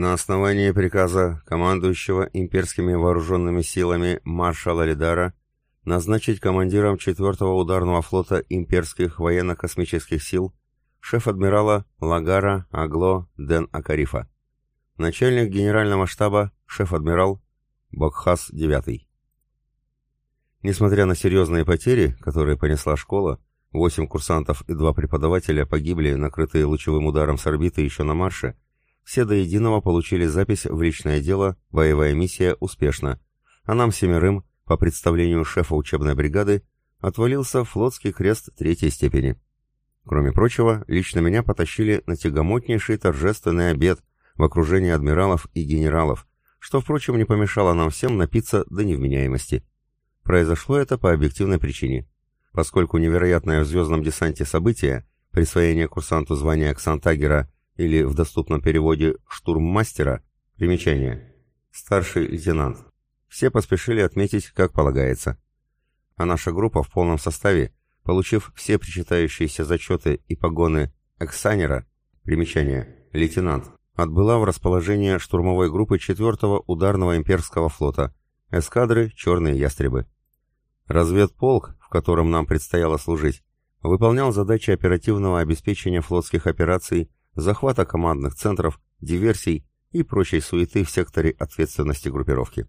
На основании приказа командующего имперскими вооруженными силами маршала Лидара назначить командиром 4-го ударного флота имперских военно-космических сил шеф-адмирала Лагара Агло Ден Акарифа. Начальник генерального штаба шеф-адмирал Бокхас IX. Несмотря на серьезные потери, которые понесла школа, восемь курсантов и два преподавателя погибли, накрытые лучевым ударом с орбиты еще на марше, все до единого получили запись в личное дело «Боевая миссия успешна», а нам семерым, по представлению шефа учебной бригады, отвалился флотский крест третьей степени. Кроме прочего, лично меня потащили на тягомотнейший торжественный обед в окружении адмиралов и генералов, что, впрочем, не помешало нам всем напиться до невменяемости. Произошло это по объективной причине. Поскольку невероятное в звездном десанте событие, присвоение курсанту звания Ксантагера или в доступном переводе «штурммастера», примечание, старший лейтенант, все поспешили отметить, как полагается. А наша группа в полном составе, получив все причитающиеся зачеты и погоны эксанера, примечание, лейтенант, отбыла в расположение штурмовой группы 4-го ударного имперского флота, эскадры «Черные ястребы». Разведполк, в котором нам предстояло служить, выполнял задачи оперативного обеспечения флотских операций, захвата командных центров, диверсий и прочей суеты в секторе ответственности группировки.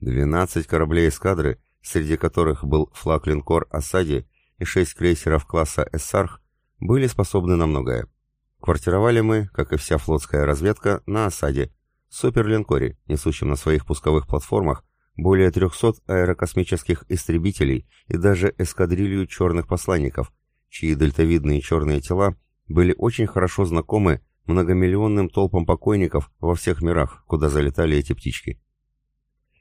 12 кораблей эскадры, среди которых был флаг-линкор «Осади» и 6 крейсеров класса «Эссарх», были способны на многое. Квартировали мы, как и вся флотская разведка, на «Осаде», суперлинкоре, несущем на своих пусковых платформах более 300 аэрокосмических истребителей и даже эскадрилью черных посланников, чьи дельтовидные черные тела были очень хорошо знакомы многомиллионным толпам покойников во всех мирах, куда залетали эти птички.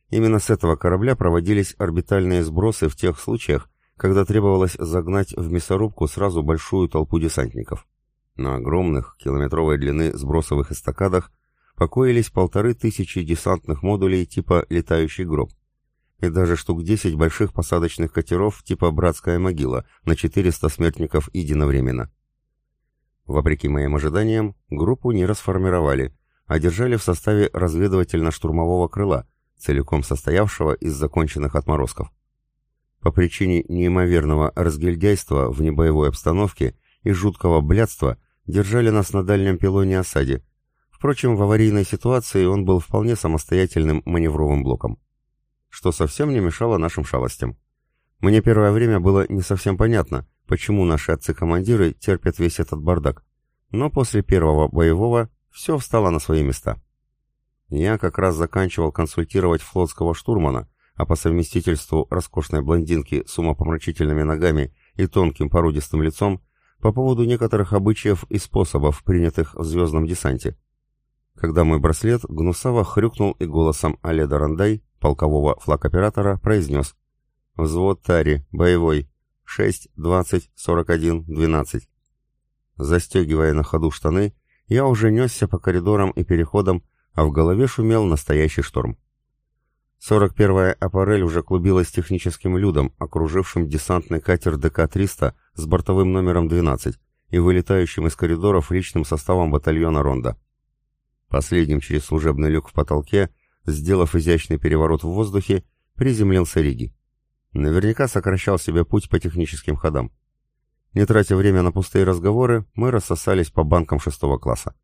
Именно с этого корабля проводились орбитальные сбросы в тех случаях, когда требовалось загнать в мясорубку сразу большую толпу десантников. На огромных, километровой длины сбросовых эстакадах покоились полторы тысячи десантных модулей типа «Летающий гроб» и даже штук 10 больших посадочных катеров типа «Братская могила» на 400 смертников единовременно. Вопреки моим ожиданиям, группу не расформировали, а держали в составе разведывательно-штурмового крыла, целиком состоявшего из законченных отморозков. По причине неимоверного разгильдяйства в небоевой обстановке и жуткого блядства держали нас на дальнем пилоне осаде, Впрочем, в аварийной ситуации он был вполне самостоятельным маневровым блоком. Что совсем не мешало нашим шалостям. Мне первое время было не совсем понятно, почему наши отцы-командиры терпят весь этот бардак. Но после первого боевого все встало на свои места. Я как раз заканчивал консультировать флотского штурмана, а по совместительству роскошной блондинки с умопомрачительными ногами и тонким породистым лицом по поводу некоторых обычаев и способов, принятых в звездном десанте когда мой браслет гнусаво хрюкнул и голосом Аледа Рандай, полкового флаг-оператора, произнес «Взвод Тари, боевой, 6, 20, 41, 12». Застегивая на ходу штаны, я уже несся по коридорам и переходам, а в голове шумел настоящий шторм. 41-я аппарель уже клубилась техническим людом, окружившим десантный катер ДК-300 с бортовым номером 12 и вылетающим из коридоров личным составом батальона «Ронда». Последним через служебный люк в потолке, сделав изящный переворот в воздухе, приземлился Риги. Наверняка сокращал себе путь по техническим ходам. Не тратя время на пустые разговоры, мы рассосались по банкам шестого класса.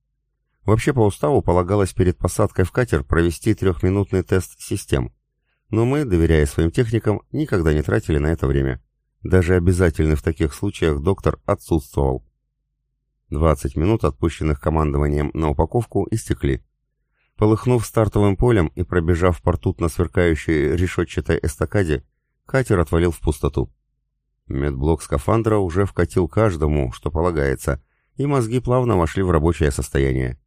Вообще по уставу полагалось перед посадкой в катер провести трехминутный тест систем. Но мы, доверяя своим техникам, никогда не тратили на это время. Даже обязательный в таких случаях доктор отсутствовал. 20 минут, отпущенных командованием на упаковку, истекли. Полыхнув стартовым полем и пробежав портут сверкающей решетчатой эстакаде, катер отвалил в пустоту. Медблок скафандра уже вкатил каждому, что полагается, и мозги плавно вошли в рабочее состояние.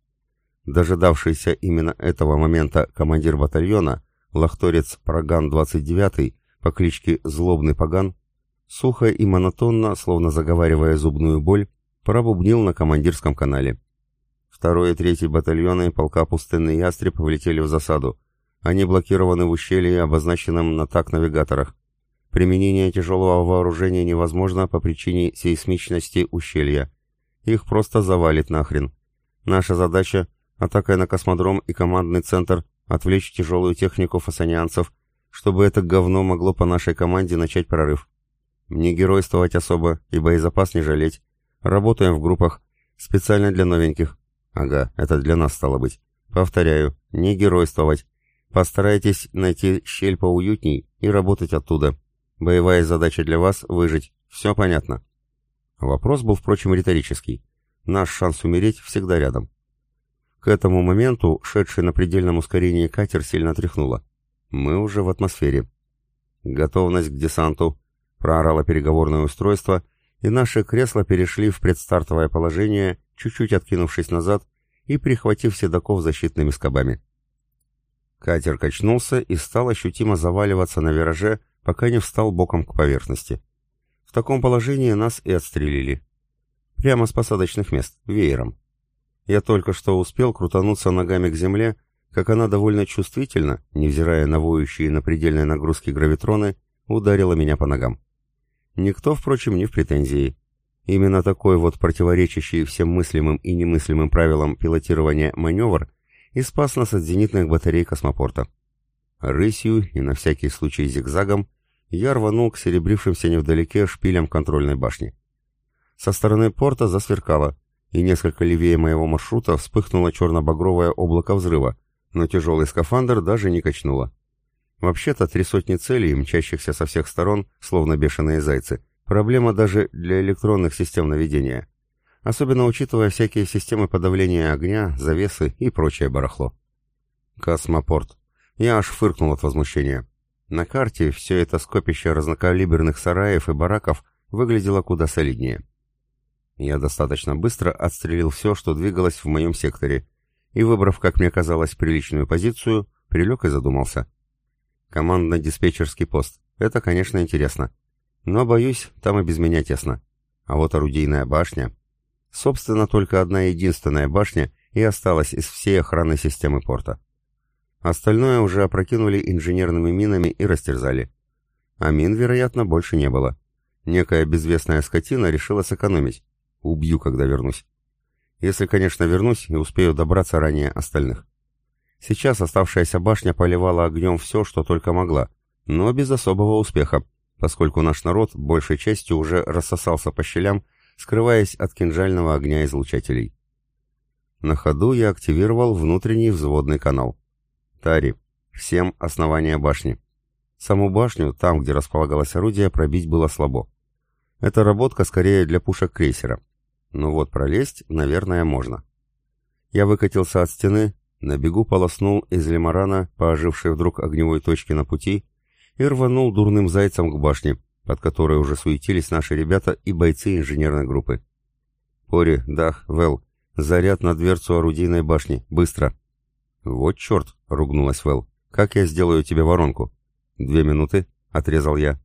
Дожидавшийся именно этого момента командир батальона, лахторец Проган-29 по кличке Злобный Паган, сухо и монотонно, словно заговаривая зубную боль, пробубнил на командирском канале. Второй и третий батальоны полка «Пустынный ястреб» влетели в засаду. Они блокированы в ущелье, обозначенном на так-навигаторах. Применение тяжелого вооружения невозможно по причине сейсмичности ущелья. Их просто завалит нахрен. Наша задача атакой на космодром и командный центр, отвлечь тяжелую технику фасанианцев, чтобы это говно могло по нашей команде начать прорыв. Не геройствовать особо и боезапас не жалеть. Работаем в группах, специально для новеньких. Ага, это для нас стало быть. Повторяю, не геройствовать. Постарайтесь найти щель поуютней и работать оттуда. Боевая задача для вас — выжить. Все понятно. Вопрос был, впрочем, риторический. Наш шанс умереть всегда рядом. К этому моменту шедший на предельном ускорении катер сильно тряхнуло. Мы уже в атмосфере. Готовность к десанту. Проорало переговорное устройство, и наши кресла перешли в предстартовое положение, чуть-чуть откинувшись назад и прихватив седаков защитными скобами. Катер качнулся и стал ощутимо заваливаться на вираже, пока не встал боком к поверхности. В таком положении нас и отстрелили. Прямо с посадочных мест, веером. Я только что успел крутануться ногами к земле, как она довольно чувствительно, невзирая на воющие на предельной нагрузке гравитроны, ударила меня по ногам. Никто, впрочем, не в претензии. Именно такой вот противоречащий всем мыслимым и немыслимым правилам пилотирования маневр и спас нас от зенитных батарей космопорта. Рысью и на всякий случай зигзагом я рванул к серебрившимся невдалеке шпилям контрольной башни. Со стороны порта засверкало, и несколько левее моего маршрута вспыхнуло черно-багровое облако взрыва, но тяжелый скафандр даже не качнуло. Вообще-то три сотни целей, мчащихся со всех сторон, словно бешеные зайцы, проблема даже для электронных систем наведения. Особенно учитывая всякие системы подавления огня, завесы и прочее барахло. Космопорт. Я аж фыркнул от возмущения. На карте все это скопище разнокалиберных сараев и бараков выглядело куда солиднее. Я достаточно быстро отстрелил все, что двигалось в моем секторе, и, выбрав, как мне казалось, приличную позицию, прилег и задумался. Командно-диспетчерский пост. Это, конечно, интересно. Но, боюсь, там и без меня тесно. А вот орудийная башня... Собственно, только одна единственная башня и осталась из всей охранной системы порта. Остальное уже опрокинули инженерными минами и растерзали. А мин, вероятно, больше не было. Некая безвестная скотина решила сэкономить, Убью, когда вернусь. Если, конечно, вернусь и успею добраться ранее остальных. Сейчас оставшаяся башня поливала огнем все, что только могла, но без особого успеха, поскольку наш народ большей частью уже рассосался по щелям, скрываясь от кинжального огня излучателей. На ходу я активировал внутренний взводный канал. Тари. Всем основание башни. Саму башню, там, где располагалось орудие, пробить было слабо. Это работка скорее для пушек крейсера. Ну вот пролезть, наверное, можно. Я выкатился от стены, на бегу полоснул из лимарана по ожившей вдруг огневой точке на пути и рванул дурным зайцем к башне, под которой уже суетились наши ребята и бойцы инженерной группы. «Пори, Дах, Вэл, заряд на дверцу орудийной башни, быстро!» «Вот черт!» — ругнулась Вэл. «Как я сделаю тебе воронку?» «Две минуты», — отрезал я.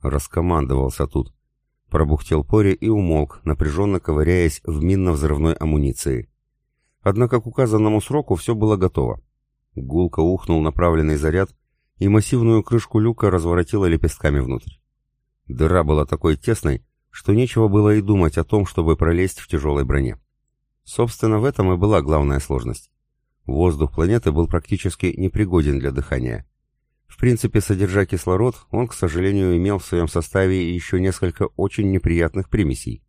Раскомандовался тут. Пробухтел Пори и умолк, напряженно ковыряясь в минно-взрывной амуниции. Однако к указанному сроку все было готово. Гулко ухнул направленный заряд, и массивную крышку люка разворотило лепестками внутрь. Дыра была такой тесной, что нечего было и думать о том, чтобы пролезть в тяжелой броне. Собственно, в этом и была главная сложность. Воздух планеты был практически непригоден для дыхания. В принципе, содержа кислород, он, к сожалению, имел в своем составе еще несколько очень неприятных примесей.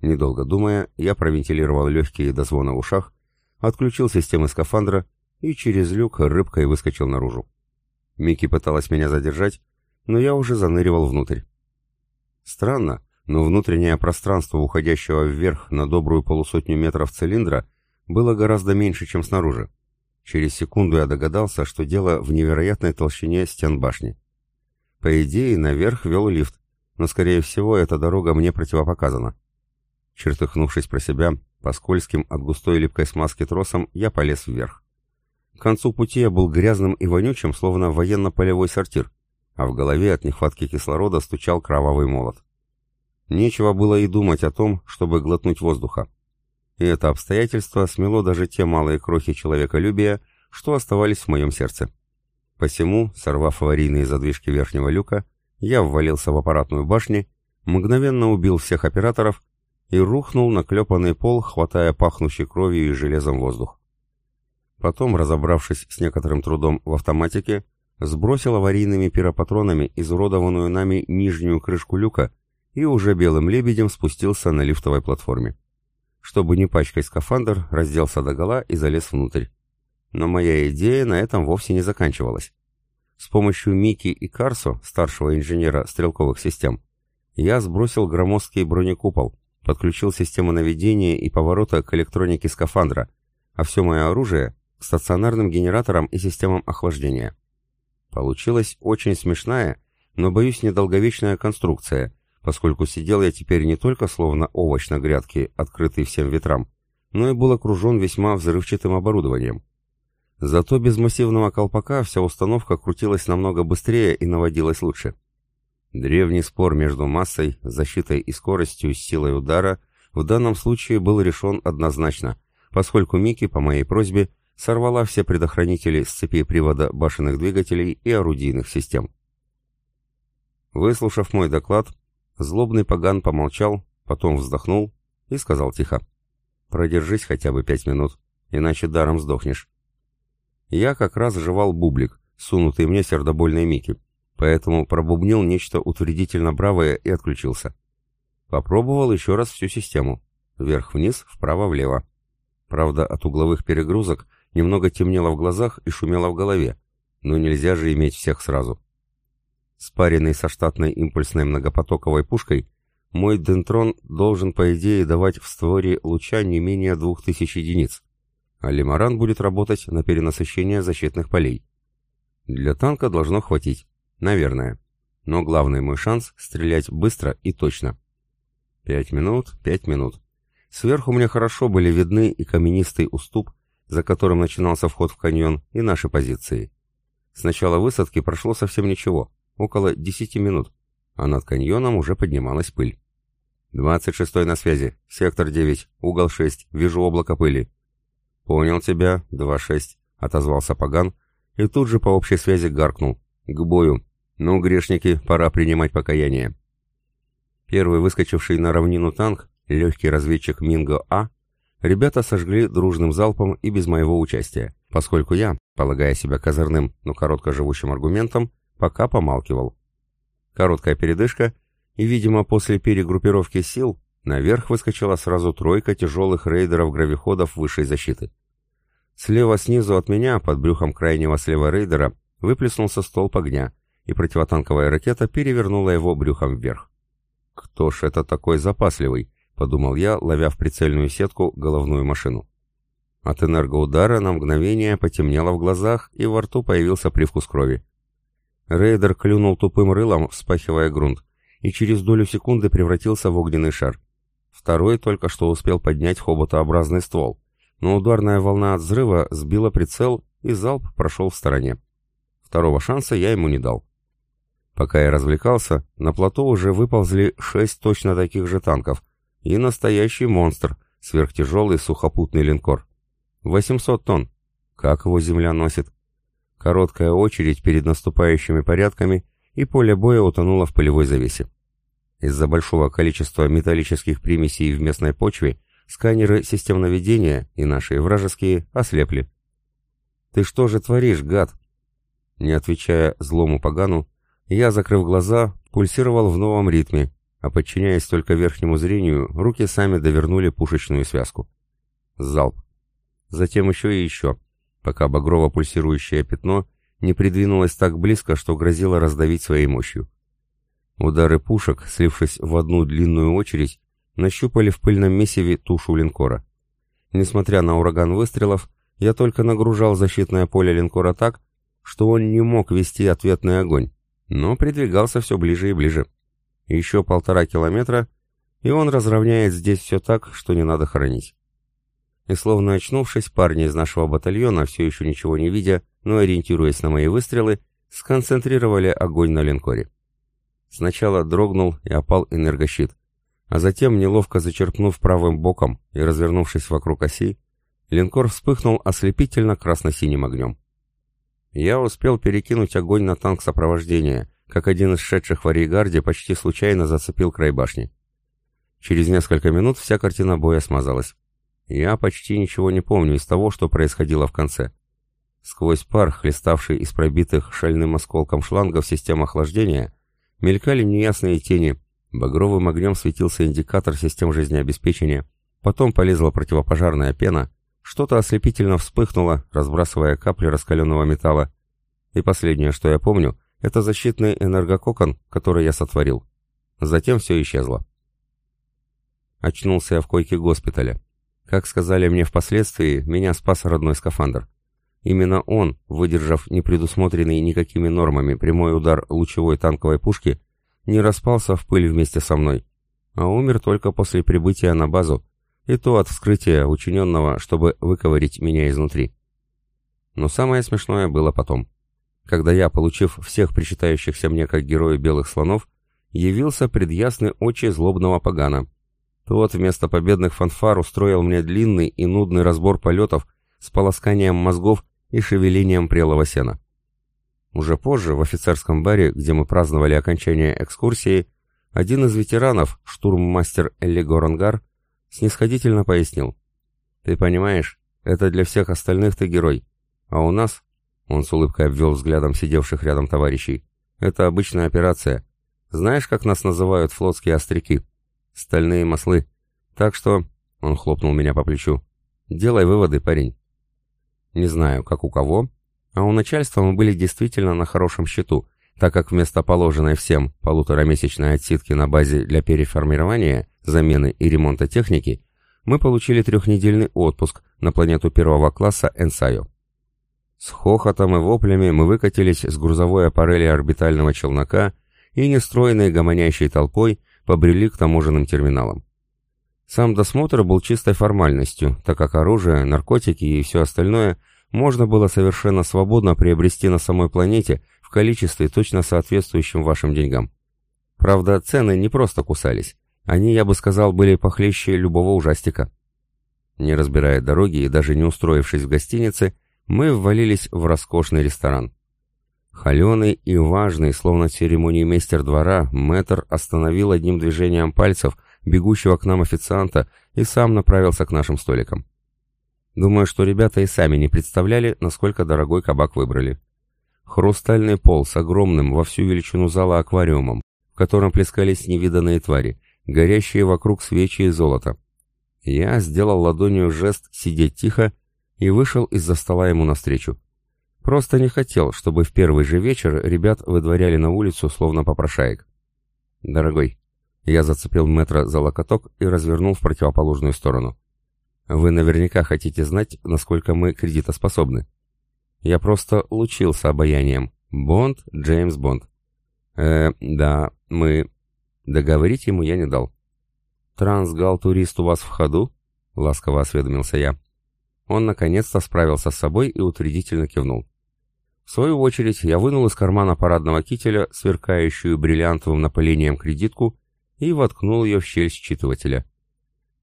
Недолго думая, я провентилировал легкие до звона в ушах, отключил системы скафандра и через люк рыбкой выскочил наружу. Микки пыталась меня задержать, но я уже заныривал внутрь. Странно, но внутреннее пространство, уходящего вверх на добрую полусотню метров цилиндра, было гораздо меньше, чем снаружи. Через секунду я догадался, что дело в невероятной толщине стен башни. По идее, наверх вел лифт, но, скорее всего, эта дорога мне противопоказана. Чертыхнувшись про себя, по скользким от густой липкой смазки тросам, я полез вверх. К концу пути я был грязным и вонючим, словно военно-полевой сортир, а в голове от нехватки кислорода стучал кровавый молот. Нечего было и думать о том, чтобы глотнуть воздуха и это обстоятельство смело даже те малые крохи человеколюбия, что оставались в моем сердце. Посему, сорвав аварийные задвижки верхнего люка, я ввалился в аппаратную башню, мгновенно убил всех операторов и рухнул на клепанный пол, хватая пахнущий кровью и железом воздух. Потом, разобравшись с некоторым трудом в автоматике, сбросил аварийными пиропатронами изуродованную нами нижнюю крышку люка и уже белым лебедем спустился на лифтовой платформе. Чтобы не пачкать скафандр, разделся догола и залез внутрь. Но моя идея на этом вовсе не заканчивалась. С помощью Мики и Карсо, старшего инженера стрелковых систем, я сбросил громоздкий бронекупол, подключил систему наведения и поворота к электронике скафандра, а все мое оружие — к стационарным генераторам и системам охлаждения. Получилась очень смешная, но, боюсь, недолговечная конструкция, поскольку сидел я теперь не только словно овощ на грядке, открытый всем ветрам, но и был окружен весьма взрывчатым оборудованием. Зато без массивного колпака вся установка крутилась намного быстрее и наводилась лучше. Древний спор между массой, защитой и скоростью с силой удара в данном случае был решен однозначно, поскольку Мики, по моей просьбе, сорвала все предохранители с цепей привода башенных двигателей и орудийных систем. Выслушав мой доклад, злобный поган помолчал, потом вздохнул и сказал тихо. «Продержись хотя бы пять минут, иначе даром сдохнешь». Я как раз жевал бублик, сунутый мне сердобольной Мики, поэтому пробубнил нечто утвердительно бравое и отключился. Попробовал еще раз всю систему. Вверх-вниз, вправо-влево. Правда, от угловых перегрузок немного темнело в глазах и шумело в голове, но нельзя же иметь всех сразу. Спаренный со штатной импульсной многопотоковой пушкой, мой дентрон должен, по идее, давать в створе луча не менее двух тысяч единиц, а лимаран будет работать на перенасыщение защитных полей. Для танка должно хватить, наверное, но главный мой шанс — стрелять быстро и точно. Пять минут, пять минут. Сверху мне хорошо были видны и каменистый уступ, за которым начинался вход в каньон, и наши позиции. С начала высадки прошло совсем ничего, около 10 минут, а над каньоном уже поднималась пыль. «Двадцать шестой на связи, сектор 9, угол 6, вижу облако пыли». «Понял тебя, 2-6», — отозвался Паган, и тут же по общей связи гаркнул. «К бою! Ну, грешники, пора принимать покаяние». Первый выскочивший на равнину танк, легкий разведчик Минго-А, ребята сожгли дружным залпом и без моего участия, поскольку я, полагая себя козырным, но короткоживущим аргументом, пока помалкивал. Короткая передышка, и, видимо, после перегруппировки сил, наверх выскочила сразу тройка тяжелых рейдеров-гравиходов высшей защиты. Слева снизу от меня, под брюхом крайнего слева рейдера, выплеснулся столб огня, и противотанковая ракета перевернула его брюхом вверх. «Кто ж это такой запасливый?» — подумал я, ловя в прицельную сетку головную машину. От энергоудара на мгновение потемнело в глазах, и во рту появился привкус крови. Рейдер клюнул тупым рылом, вспахивая грунт, и через долю секунды превратился в огненный шар. Второй только что успел поднять хоботообразный ствол, но ударная волна от взрыва сбила прицел, и залп прошел в стороне. Второго шанса я ему не дал. Пока я развлекался, на плато уже выползли шесть точно таких же танков, и настоящий монстр, сверхтяжелый сухопутный линкор. 800 тонн. Как его земля носит? Короткая очередь перед наступающими порядками, и поле боя утонуло в полевой завесе. Из-за большого количества металлических примесей в местной почве сканеры систем наведения и наши вражеские ослепли. «Ты что же творишь, гад?» Не отвечая злому погану, я, закрыв глаза, пульсировал в новом ритме, а подчиняясь только верхнему зрению, руки сами довернули пушечную связку. Залп. Затем еще и еще, пока багрово-пульсирующее пятно не придвинулось так близко, что грозило раздавить своей мощью. Удары пушек, слившись в одну длинную очередь, нащупали в пыльном месиве тушу линкора. Несмотря на ураган выстрелов, я только нагружал защитное поле линкора так, что он не мог вести ответный огонь, но придвигался все ближе и ближе. Еще полтора километра, и он разровняет здесь все так, что не надо хоронить. И словно очнувшись, парни из нашего батальона, все еще ничего не видя, но ориентируясь на мои выстрелы, сконцентрировали огонь на линкоре. Сначала дрогнул и опал энергощит, а затем, неловко зачерпнув правым боком и развернувшись вокруг оси, линкор вспыхнул ослепительно красно-синим огнем. Я успел перекинуть огонь на танк сопровождения, как один из шедших в Аригарде почти случайно зацепил край башни. Через несколько минут вся картина боя смазалась. Я почти ничего не помню из того, что происходило в конце. Сквозь пар, хлеставший из пробитых шальным осколком шлангов систем охлаждения, мелькали неясные тени, багровым огнем светился индикатор систем жизнеобеспечения, потом полезла противопожарная пена, что-то ослепительно вспыхнуло, разбрасывая капли раскаленного металла, и последнее, что я помню, это защитный энергококон, который я сотворил. Затем все исчезло. Очнулся я в койке госпиталя. Как сказали мне впоследствии, меня спас родной скафандр. Именно он, выдержав непредусмотренный никакими нормами прямой удар лучевой танковой пушки, не распался в пыль вместе со мной, а умер только после прибытия на базу, и то от вскрытия, учиненного, чтобы выковырить меня изнутри. Но самое смешное было потом. Когда я, получив всех причитающихся мне как герою белых слонов, явился пред ясны очи злобного погана. Тот вместо победных фанфар устроил мне длинный и нудный разбор полетов с полосканием мозгов и шевелением прелого сена. Уже позже, в офицерском баре, где мы праздновали окончание экскурсии, один из ветеранов, штурммастер Элли Горангар, снисходительно пояснил. «Ты понимаешь, это для всех остальных ты герой, а у нас...» Он с улыбкой обвел взглядом сидевших рядом товарищей. «Это обычная операция. Знаешь, как нас называют флотские остряки? Стальные маслы. Так что...» Он хлопнул меня по плечу. «Делай выводы, парень. Не знаю, как у кого, а у начальства мы были действительно на хорошем счету, так как вместо положенной всем полуторамесячной отсидки на базе для переформирования, замены и ремонта техники, мы получили трехнедельный отпуск на планету первого класса Энсайо. С хохотом и воплями мы выкатились с грузовой аппарели орбитального челнока и нестроенной гомонящей толпой побрели к таможенным терминалам. Сам досмотр был чистой формальностью, так как оружие, наркотики и все остальное можно было совершенно свободно приобрести на самой планете в количестве, точно соответствующем вашим деньгам. Правда, цены не просто кусались. Они, я бы сказал, были похлеще любого ужастика. Не разбирая дороги и даже не устроившись в гостинице, мы ввалились в роскошный ресторан. Холеный и важный, словно церемониймейстер двора, мэтр остановил одним движением пальцев бегущего к нам официанта и сам направился к нашим столикам. Думаю, что ребята и сами не представляли, насколько дорогой кабак выбрали. Хрустальный пол с огромным во всю величину зала аквариумом, в котором плескались невиданные твари, горящие вокруг свечи и золото. Я сделал ладонью жест «сидеть тихо» и вышел из-за стола ему навстречу. Просто не хотел, чтобы в первый же вечер ребят выдворяли на улицу, словно попрошаек. «Дорогой, я зацепил метро за локоток и развернул в противоположную сторону. Вы наверняка хотите знать, насколько мы кредитоспособны. Я просто лучился обаянием. Бонд, Джеймс Бонд. Э, да, мы... Договорить ему я не дал. «Трансгал-турист у вас в ходу?» — ласково осведомился я. Он наконец-то справился с собой и утвердительно кивнул. В свою очередь я вынул из кармана парадного кителя сверкающую бриллиантовым напылением кредитку и воткнул ее в щель считывателя.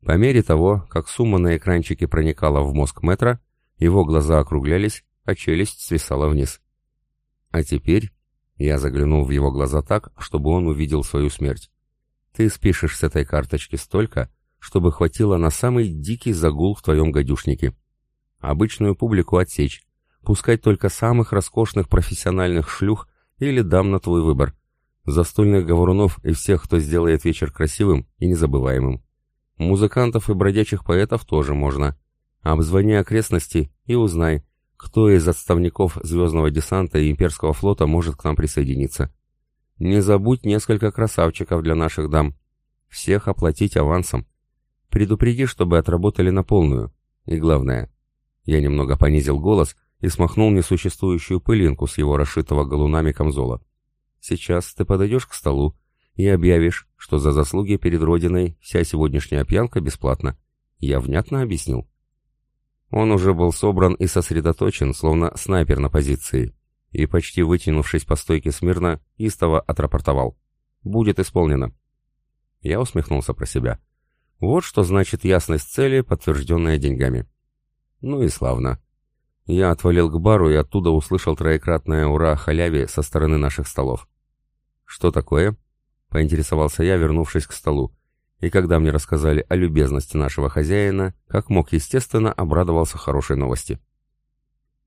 По мере того, как сумма на экранчике проникала в мозг метра, его глаза округлялись, а челюсть свисала вниз. А теперь я заглянул в его глаза так, чтобы он увидел свою смерть. Ты спишешь с этой карточки столько, чтобы хватило на самый дикий загул в твоем гадюшнике. Обычную публику отсечь, пускать только самых роскошных профессиональных шлюх или дам на твой выбор, застольных говорунов и всех, кто сделает вечер красивым и незабываемым. Музыкантов и бродячих поэтов тоже можно. Обзвони окрестности и узнай, кто из отставников Звездного десанта и Имперского флота может к нам присоединиться. Не забудь несколько красавчиков для наших дам. Всех оплатить авансом. Предупреди, чтобы отработали на полную. И главное, я немного понизил голос и смахнул несуществующую пылинку с его расшитого галунами камзола. Сейчас ты подойдешь к столу и объявишь, что за заслуги перед Родиной вся сегодняшняя пьянка бесплатна. Я внятно объяснил. Он уже был собран и сосредоточен, словно снайпер на позиции, и, почти вытянувшись по стойке смирно, истово отрапортовал. «Будет исполнено». Я усмехнулся про себя. Вот что значит ясность цели, подтвержденная деньгами. Ну и славно. Я отвалил к бару и оттуда услышал троекратное «Ура!» халяве со стороны наших столов. «Что такое?» — поинтересовался я, вернувшись к столу. И когда мне рассказали о любезности нашего хозяина, как мог, естественно, обрадовался хорошей новости.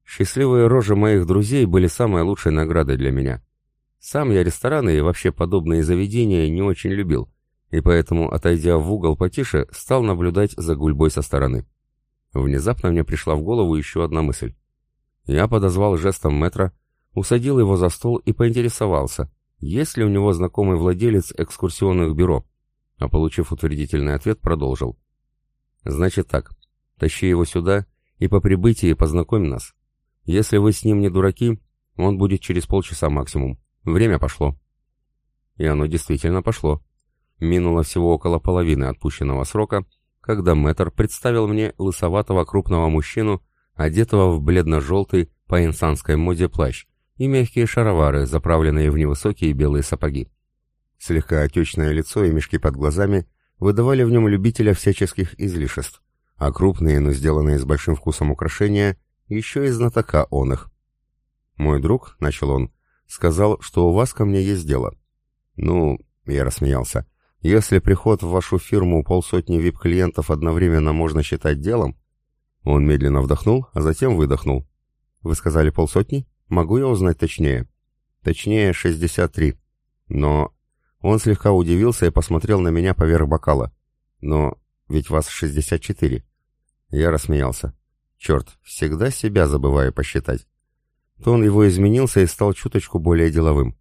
Счастливые рожи моих друзей были самой лучшей наградой для меня. Сам я рестораны и вообще подобные заведения не очень любил, и поэтому, отойдя в угол потише, стал наблюдать за гульбой со стороны. Внезапно мне пришла в голову еще одна мысль. Я подозвал жестом метра, усадил его за стол и поинтересовался, есть ли у него знакомый владелец экскурсионных бюро, а получив утвердительный ответ, продолжил. «Значит так, тащи его сюда и по прибытии познакомь нас. Если вы с ним не дураки, он будет через полчаса максимум. Время пошло». И оно действительно пошло. Минуло всего около половины отпущенного срока, когда мэтр представил мне лысоватого крупного мужчину, одетого в бледно-желтый по инсанской моде плащ и мягкие шаровары, заправленные в невысокие белые сапоги. Слегка отечное лицо и мешки под глазами выдавали в нем любителя всяческих излишеств, а крупные, но сделанные с большим вкусом украшения, еще и знатока он их. «Мой друг», — начал он, — «сказал, что у вас ко мне есть дело». «Ну», — я рассмеялся, — «если приход в вашу фирму полсотни вип-клиентов одновременно можно считать делом...» Он медленно вдохнул, а затем выдохнул. «Вы сказали полсотни? Могу я узнать точнее?» «Точнее, 63. Но он слегка удивился и посмотрел на меня поверх бокала. «Но ведь вас 64». Я рассмеялся. «Черт, всегда себя забываю посчитать». Тон его изменился и стал чуточку более деловым.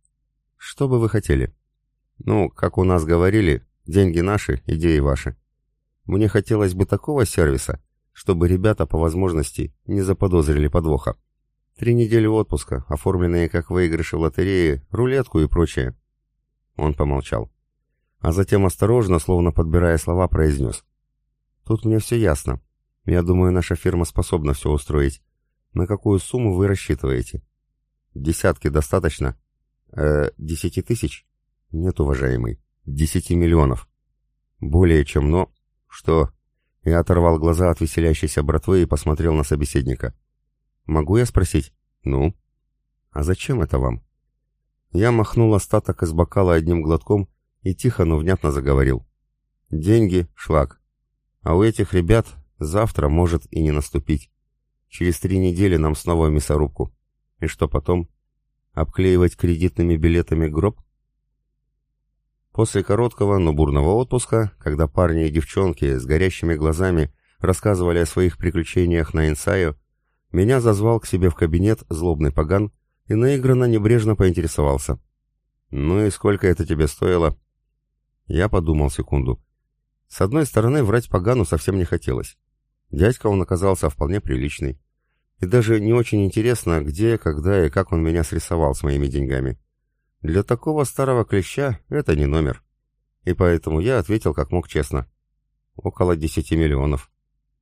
«Что бы вы хотели?» «Ну, как у нас говорили, деньги наши, идеи ваши. Мне хотелось бы такого сервиса, чтобы ребята по возможности не заподозрили подвоха. Три недели отпуска, оформленные как выигрыши в лотерее, рулетку и прочее. Он помолчал. А затем осторожно, словно подбирая слова, произнес. «Тут мне все ясно. Я думаю, наша фирма способна все устроить. На какую сумму вы рассчитываете? Десятки достаточно? Э, десяти тысяч? Нет, уважаемый. Десяти миллионов. Более чем, но... Что? Я оторвал глаза от веселящейся братвы и посмотрел на собеседника. Могу я спросить? Ну? А зачем это вам? Я махнул остаток из бокала одним глотком и тихо, но внятно заговорил. Деньги — шлак. А у этих ребят завтра может и не наступить. Через три недели нам снова мясорубку. И что потом? Обклеивать кредитными билетами гроб? После короткого, но бурного отпуска, когда парни и девчонки с горящими глазами рассказывали о своих приключениях на Инсайо, меня зазвал к себе в кабинет злобный поган и наигранно небрежно поинтересовался. «Ну и сколько это тебе стоило?» Я подумал секунду. С одной стороны, врать погану совсем не хотелось. Дядька он оказался вполне приличный. И даже не очень интересно, где, когда и как он меня срисовал с моими деньгами. Для такого старого клеща это не номер. И поэтому я ответил как мог честно. Около десяти миллионов.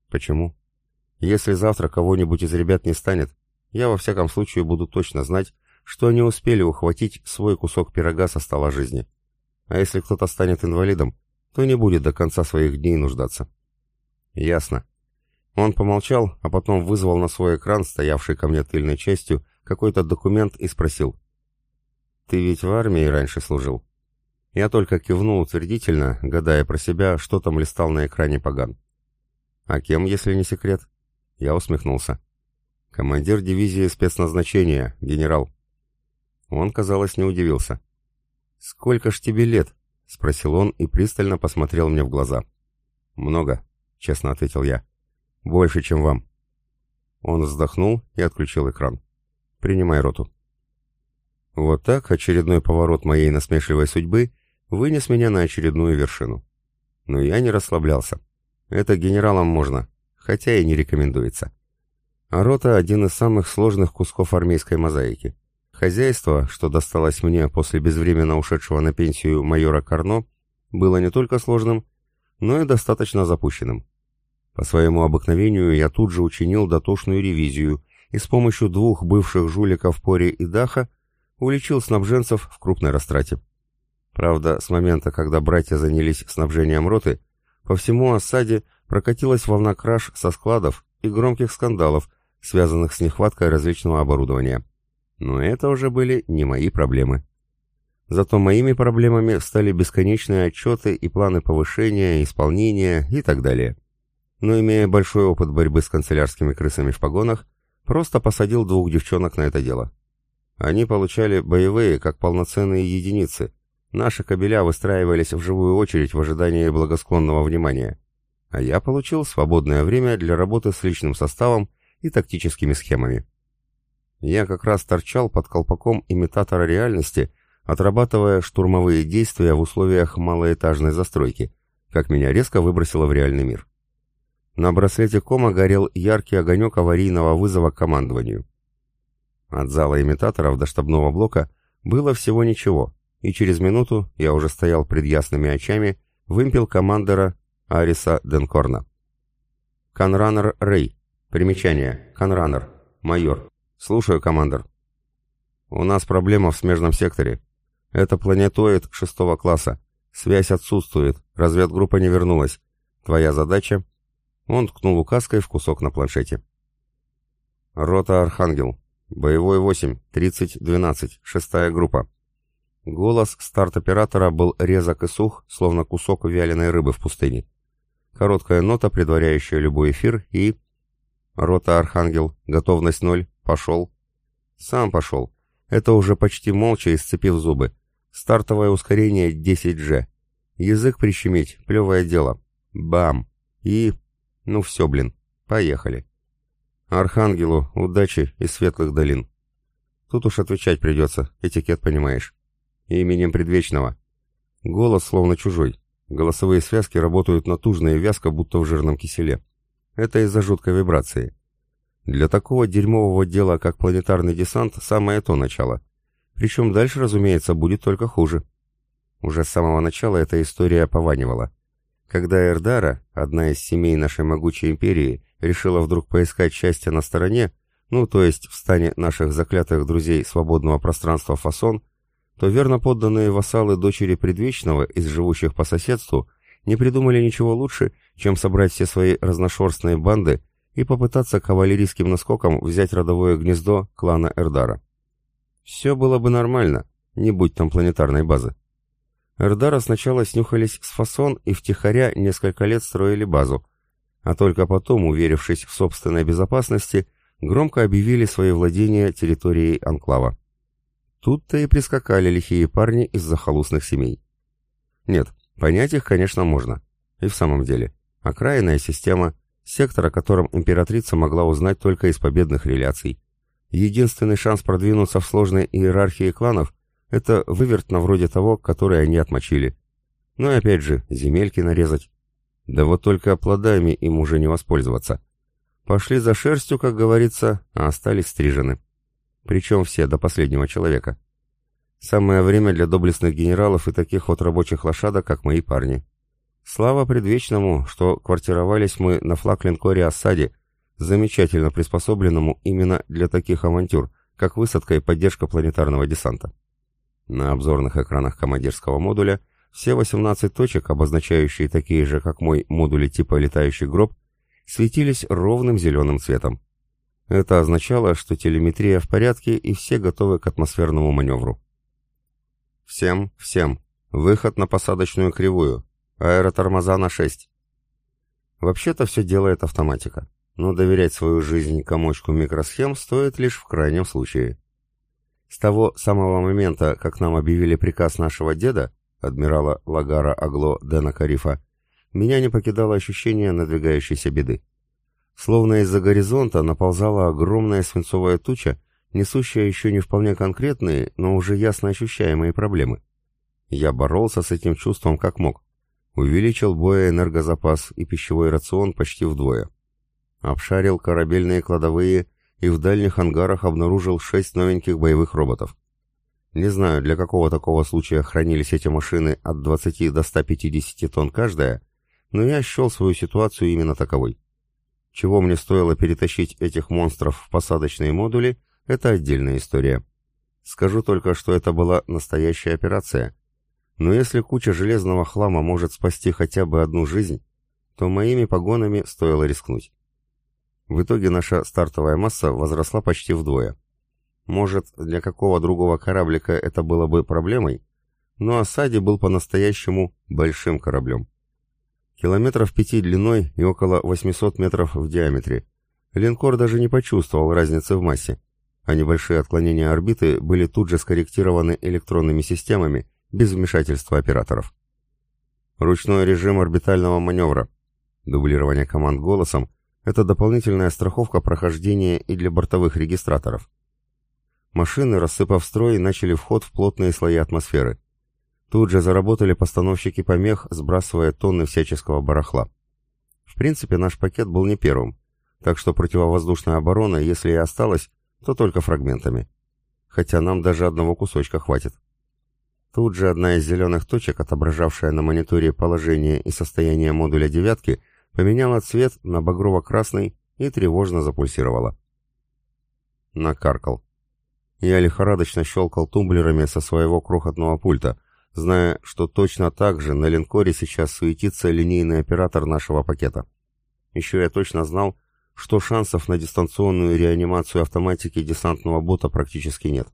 Почему? Если завтра кого-нибудь из ребят не станет, я во всяком случае буду точно знать, что они успели ухватить свой кусок пирога со стола жизни. А если кто-то станет инвалидом, то не будет до конца своих дней нуждаться. Ясно. Он помолчал, а потом вызвал на свой экран, стоявший ко мне тыльной частью, какой-то документ и спросил. «Ты ведь в армии раньше служил?» Я только кивнул утвердительно, гадая про себя, что там листал на экране поган. «А кем, если не секрет?» Я усмехнулся. «Командир дивизии спецназначения, генерал». Он, казалось, не удивился. «Сколько ж тебе лет?» — спросил он и пристально посмотрел мне в глаза. «Много», — честно ответил я. «Больше, чем вам». Он вздохнул и отключил экран. «Принимай роту». Вот так очередной поворот моей насмешливой судьбы вынес меня на очередную вершину. Но я не расслаблялся. Это генералам можно, хотя и не рекомендуется. А рота – один из самых сложных кусков армейской мозаики. Хозяйство, что досталось мне после безвременно ушедшего на пенсию майора Карно, было не только сложным, но и достаточно запущенным. По своему обыкновению я тут же учинил дотошную ревизию и с помощью двух бывших жуликов Пори и Даха уличил снабженцев в крупной растрате. Правда, с момента, когда братья занялись снабжением роты, по всему осаде прокатилась волна краж со складов и громких скандалов, связанных с нехваткой различного оборудования. Но это уже были не мои проблемы. Зато моими проблемами стали бесконечные отчеты и планы повышения, исполнения и так далее. Но имея большой опыт борьбы с канцелярскими крысами в погонах, просто посадил двух девчонок на это дело. Они получали боевые, как полноценные единицы. Наши кабеля выстраивались в живую очередь в ожидании благосклонного внимания. А я получил свободное время для работы с личным составом и тактическими схемами. Я как раз торчал под колпаком имитатора реальности, отрабатывая штурмовые действия в условиях малоэтажной застройки, как меня резко выбросило в реальный мир. На браслете кома горел яркий огонек аварийного вызова к командованию. От зала имитаторов до штабного блока было всего ничего, и через минуту я уже стоял пред ясными очами вымпел командора Ариса Денкорна. Конранер Рэй. Примечание. Конранер. Майор. Слушаю, командор. У нас проблема в смежном секторе. Это планетоид шестого класса. Связь отсутствует, разведгруппа не вернулась. Твоя задача...» Он ткнул указкой в кусок на планшете. «Рота Архангел. Боевой 8, 30-12, шестая группа». Голос старт-оператора был резок и сух, словно кусок вяленой рыбы в пустыне. Короткая нота, предваряющая любой эфир, и... «Рота Архангел. Готовность ноль. Пошел». «Сам пошел. Это уже почти молча, исцепив зубы. Стартовое ускорение 10G. Язык прищемить, плевое дело. Бам! И... Ну все, блин, поехали. Архангелу удачи и светлых долин. Тут уж отвечать придется, этикет понимаешь. Именем предвечного. Голос словно чужой. Голосовые связки работают натужно и вязко, будто в жирном киселе. Это из-за жуткой вибрации. Для такого дерьмового дела, как планетарный десант, самое то начало. Причем дальше, разумеется, будет только хуже. Уже с самого начала эта история пованивала. Когда Эрдара, одна из семей нашей могучей империи, решила вдруг поискать счастье на стороне, ну, то есть в стане наших заклятых друзей свободного пространства фасон, то верно подданные вассалы дочери предвечного из живущих по соседству не придумали ничего лучше, чем собрать все свои разношерстные банды и попытаться кавалерийским наскоком взять родовое гнездо клана Эрдара. Все было бы нормально, не будь там планетарной базы. Эрдара сначала снюхались с фасон и втихаря несколько лет строили базу, а только потом, уверившись в собственной безопасности, громко объявили свои владения территорией анклава. Тут-то и прискакали лихие парни из захолустных семей. Нет, понять их, конечно, можно. И в самом деле, окраинная система, сектор, о котором императрица могла узнать только из победных реляций. Единственный шанс продвинуться в сложной иерархии кланов – это выверт на вроде того, который они отмочили. Ну и опять же, земельки нарезать. Да вот только плодами им уже не воспользоваться. Пошли за шерстью, как говорится, а остались стрижены. Причем все, до последнего человека. Самое время для доблестных генералов и таких вот рабочих лошадок, как мои парни. Слава предвечному, что квартировались мы на флаг-линкоре «Осаде», замечательно приспособленному именно для таких авантюр, как высадка и поддержка планетарного десанта. На обзорных экранах командирского модуля все 18 точек, обозначающие такие же, как мой, модули типа «летающий гроб», светились ровным зеленым цветом. Это означало, что телеметрия в порядке и все готовы к атмосферному маневру. «Всем, всем! Выход на посадочную кривую! Аэротормоза на 6. Вообще-то все делает автоматика, но доверять свою жизнь комочку микросхем стоит лишь в крайнем случае. С того самого момента, как нам объявили приказ нашего деда, адмирала Лагара Агло Дэна Карифа, меня не покидало ощущение надвигающейся беды. Словно из-за горизонта наползала огромная свинцовая туча, несущая еще не вполне конкретные, но уже ясно ощущаемые проблемы. Я боролся с этим чувством как мог, Увеличил боеэнергозапас и пищевой рацион почти вдвое. Обшарил корабельные кладовые и в дальних ангарах обнаружил шесть новеньких боевых роботов. Не знаю, для какого такого случая хранились эти машины от 20 до 150 тонн каждая, но я счел свою ситуацию именно таковой. Чего мне стоило перетащить этих монстров в посадочные модули, это отдельная история. Скажу только, что это была настоящая операция, но если куча железного хлама может спасти хотя бы одну жизнь, то моими погонами стоило рискнуть. В итоге наша стартовая масса возросла почти вдвое. Может, для какого другого кораблика это было бы проблемой, но «Осади» был по-настоящему большим кораблем. Километров пяти длиной и около 800 метров в диаметре. Линкор даже не почувствовал разницы в массе, а небольшие отклонения орбиты были тут же скорректированы электронными системами без вмешательства операторов. Ручной режим орбитального маневра. Дублирование команд голосом – это дополнительная страховка прохождения и для бортовых регистраторов. Машины, рассыпав строй, начали вход в плотные слои атмосферы. Тут же заработали постановщики помех, сбрасывая тонны всяческого барахла. В принципе, наш пакет был не первым, так что противовоздушная оборона, если и осталась, то только фрагментами. Хотя нам даже одного кусочка хватит. Тут же одна из зеленых точек, отображавшая на мониторе положение и состояние модуля «девятки», поменяла цвет на багрово-красный и тревожно запульсировала. Накаркал. Я лихорадочно щелкал тумблерами со своего крохотного пульта, зная, что точно так же на линкоре сейчас суетится линейный оператор нашего пакета. Еще я точно знал, что шансов на дистанционную реанимацию автоматики десантного бота практически нет.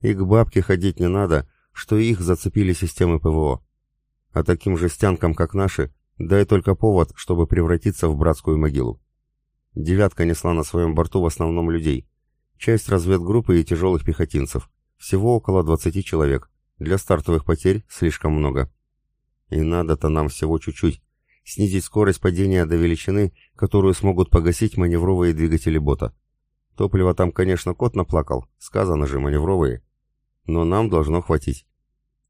И к бабке ходить не надо, что их зацепили системы ПВО. А таким жестянкам, как наши, дай только повод, чтобы превратиться в братскую могилу. «девятка» несла на своем борту в основном людей. Часть разведгруппы и тяжелых пехотинцев. Всего около 20 человек. Для стартовых потерь слишком много. И надо-то нам всего чуть-чуть. Снизить скорость падения до величины, которую смогут погасить маневровые двигатели бота. Топливо там, конечно, кот наплакал, сказано же, маневровые. Но нам должно хватить.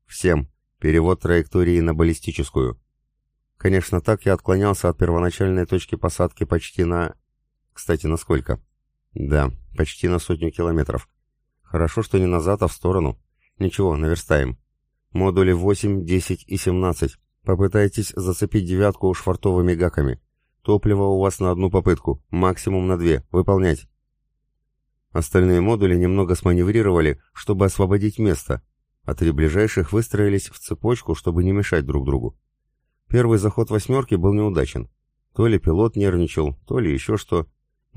Всем. Перевод траектории на баллистическую. Конечно, так я отклонялся от первоначальной точки посадки почти на... Кстати, на сколько? Да, почти на сотню километров. Хорошо, что не назад, а в сторону. Ничего, наверстаем. Модули 8, 10 и 17. Попытайтесь зацепить девятку швартовыми гаками. Топливо у вас на одну попытку, максимум на две. Выполнять. Остальные модули немного сманеврировали, чтобы освободить место, а три ближайших выстроились в цепочку, чтобы не мешать друг другу. Первый заход «восьмерки» был неудачен. То ли пилот нервничал, то ли еще что,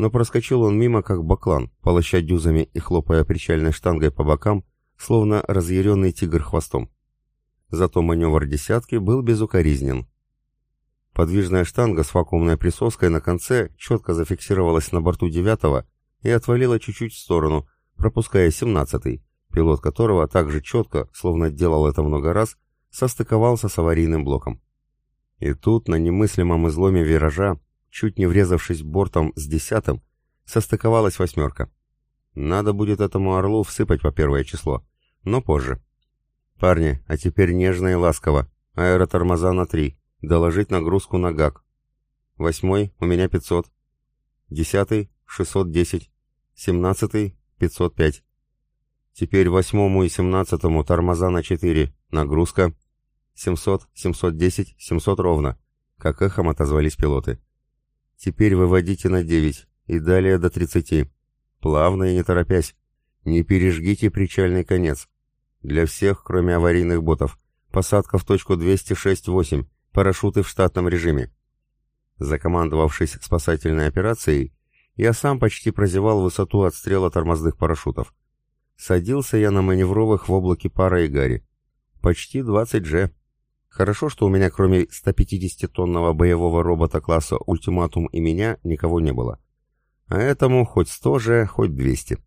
но проскочил он мимо, как баклан, полоща дюзами и хлопая причальной штангой по бокам, словно разъяренный тигр хвостом. Зато маневр десятки был безукоризнен. Подвижная штанга с вакуумной присоской на конце четко зафиксировалась на борту девятого и отвалила чуть-чуть в сторону, пропуская семнадцатый, пилот которого также четко, словно делал это много раз, состыковался с аварийным блоком. И тут, на немыслимом изломе виража, чуть не врезавшись бортом с десятым, состыковалась восьмерка. Надо будет этому орлу всыпать по первое число но позже. «Парни, а теперь нежно и ласково. Аэротормоза на три. Доложить нагрузку на ГАК. Восьмой, у меня 500. Десятый, 610. Семнадцатый, 505. Теперь восьмому и семнадцатому тормоза на 4. Нагрузка. 700, 710, 700 ровно. Как эхом отозвались пилоты. Теперь выводите на 9 и далее до 30. Плавно и не торопясь. Не пережгите причальный конец. Для всех, кроме аварийных ботов. Посадка в точку 206-8. Парашюты в штатном режиме. Закомандовавшись спасательной операцией, я сам почти прозевал высоту отстрела тормозных парашютов. Садился я на маневровых в облаке пара и гари. Почти 20 G. Хорошо, что у меня кроме 150-тонного боевого робота класса «Ультиматум» и меня никого не было. А этому хоть 100 же, хоть 200.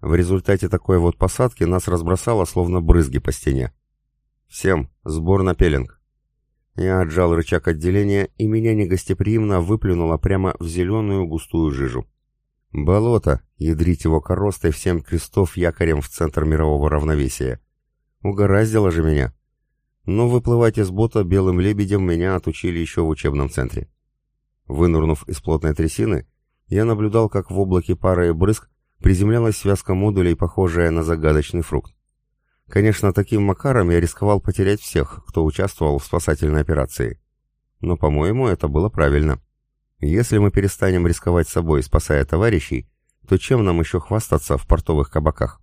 В результате такой вот посадки нас разбросало словно брызги по стене. «Всем, сбор на пеленг!» Я отжал рычаг отделения, и меня негостеприимно выплюнуло прямо в зеленую густую жижу. Болото, ядрить его коростой в семь крестов якорем в центр мирового равновесия. Угораздило же меня. Но выплывать из бота белым лебедем меня отучили еще в учебном центре. Вынурнув из плотной трясины, я наблюдал, как в облаке пары и брызг приземлялась связка модулей, похожая на загадочный фрукт. Конечно, таким макаром я рисковал потерять всех, кто участвовал в спасательной операции. Но, по-моему, это было правильно. Если мы перестанем рисковать собой, спасая товарищей, то чем нам еще хвастаться в портовых кабаках?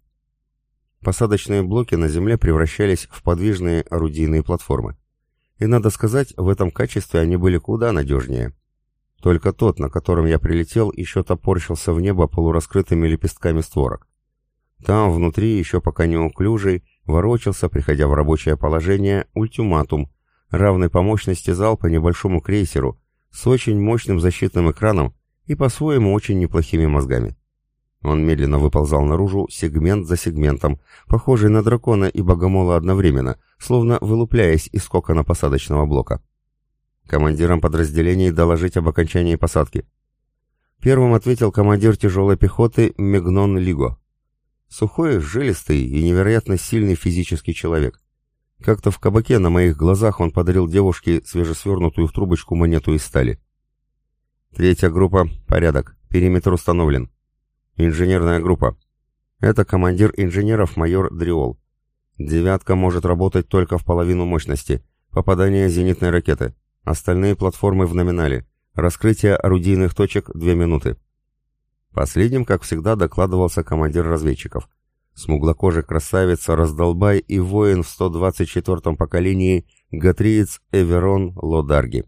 Посадочные блоки на земле превращались в подвижные орудийные платформы. И надо сказать, в этом качестве они были куда надежнее. Только тот, на котором я прилетел, еще топорщился в небо полураскрытыми лепестками створок. Там, внутри, еще пока неуклюжий, ворочался, приходя в рабочее положение, ультиматум, равный по мощности зал по небольшому крейсеру, с очень мощным защитным экраном и по-своему очень неплохими мозгами. Он медленно выползал наружу, сегмент за сегментом, похожий на дракона и богомола одновременно, словно вылупляясь из кокона посадочного блока. Командирам подразделений доложить об окончании посадки. Первым ответил командир тяжелой пехоты Мегнон Лиго. Сухой, жилистый и невероятно сильный физический человек. Как-то в кабаке на моих глазах он подарил девушке свежесвернутую в трубочку монету из стали. Третья группа. Порядок. Периметр установлен. Инженерная группа. Это командир инженеров майор Дриол. Девятка может работать только в половину мощности. Попадание зенитной ракеты. Остальные платформы в номинале. Раскрытие орудийных точек 2 минуты. Последним, как всегда, докладывался командир разведчиков. Смуглокожий красавица, раздолбай и воин в 124-м поколении Гатриец Эверон Лодарги.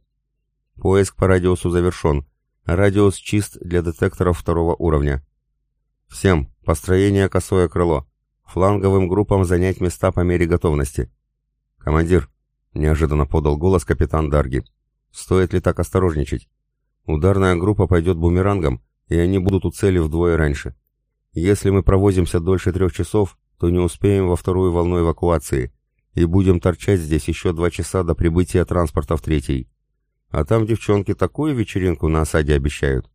Поиск по радиусу завершен. Радиус чист для детекторов второго уровня. Всем, построение косое крыло. Фланговым группам занять места по мере готовности. Командир, неожиданно подал голос капитан Дарги. Стоит ли так осторожничать? Ударная группа пойдет бумерангом, и они будут у цели вдвое раньше. Если мы провозимся дольше трех часов, то не успеем во вторую волну эвакуации, и будем торчать здесь еще два часа до прибытия транспорта в третий. А там девчонки такую вечеринку на осаде обещают.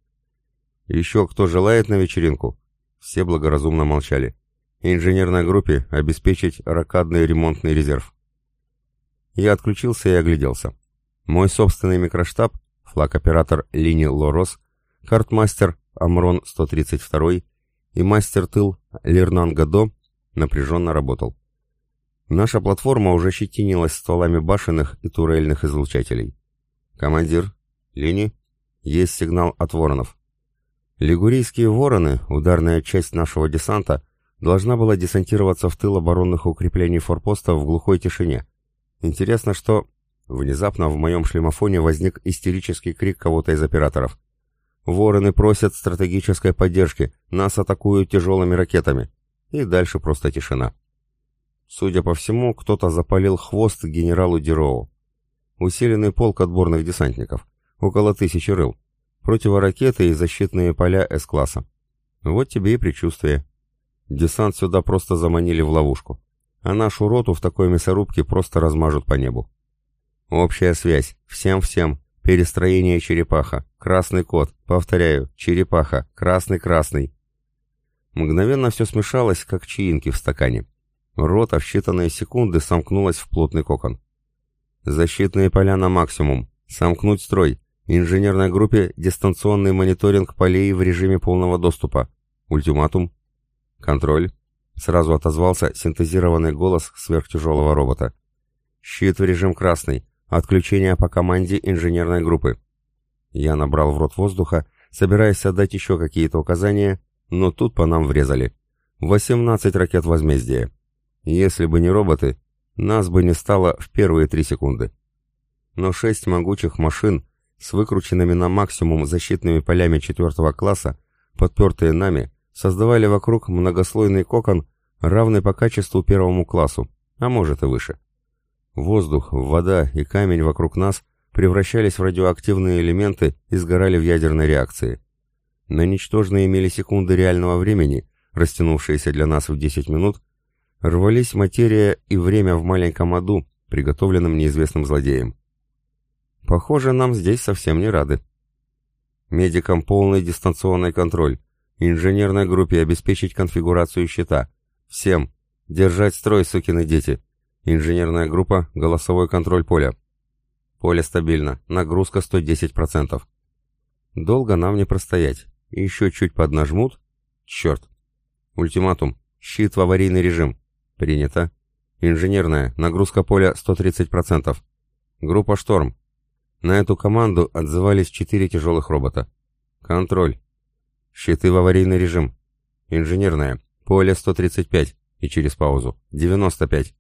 Еще кто желает на вечеринку? Все благоразумно молчали. Инженерной группе обеспечить ракадный ремонтный резерв. Я отключился и огляделся. Мой собственный микроштаб, флаг-оператор Лини Лорос, картмастер Амрон 132 и мастер-тыл Лернан Гадо напряженно работал. Наша платформа уже щетинилась стволами башенных и турельных излучателей. «Командир, Лини, есть сигнал от воронов. Лигурийские вороны, ударная часть нашего десанта, должна была десантироваться в тыл оборонных укреплений форпоста в глухой тишине. Интересно, что... Внезапно в моем шлемофоне возник истерический крик кого-то из операторов. «Вороны просят стратегической поддержки, нас атакуют тяжелыми ракетами». И дальше просто тишина. Судя по всему, кто-то запалил хвост генералу Дероу. Усиленный полк отборных десантников. Около тысячи рыл. Противоракеты и защитные поля С-класса. Вот тебе и предчувствие. Десант сюда просто заманили в ловушку. А нашу роту в такой мясорубке просто размажут по небу. Общая связь. Всем-всем. Перестроение черепаха. Красный код. Повторяю. Черепаха. Красный-красный. Мгновенно все смешалось, как чаинки в стакане. Рота в считанные секунды сомкнулась в плотный кокон. Защитные поля на максимум. Сомкнуть строй. Инженерной группе дистанционный мониторинг полей в режиме полного доступа. Ультиматум. Контроль. Сразу отозвался синтезированный голос сверхтяжелого робота. Щит в режим красный. Отключение по команде инженерной группы. Я набрал в рот воздуха, собираясь отдать еще какие-то указания, но тут по нам врезали. 18 ракет возмездия. Если бы не роботы, нас бы не стало в первые три секунды. Но шесть могучих машин с выкрученными на максимум защитными полями четвертого класса, подпертые нами, создавали вокруг многослойный кокон, равный по качеству первому классу, а может и выше. Воздух, вода и камень вокруг нас превращались в радиоактивные элементы и сгорали в ядерной реакции. На ничтожные миллисекунды реального времени, растянувшиеся для нас в 10 минут, рвались материя и время в маленьком аду, приготовленном неизвестным злодеем. Похоже, нам здесь совсем не рады. Медикам полный дистанционный контроль. Инженерной группе обеспечить конфигурацию щита. Всем. Держать строй, сукины дети. Инженерная группа, голосовой контроль поля. Поле стабильно. Нагрузка 110%. Долго нам не простоять. Еще чуть поднажмут. Черт. Ультиматум. Щит в аварийный режим. Принято. Инженерная. Нагрузка поля 130%. Группа «Шторм». На эту команду отзывались четыре тяжелых робота. Контроль. Щиты в аварийный режим. Инженерная. Поле 135. И через паузу. 95.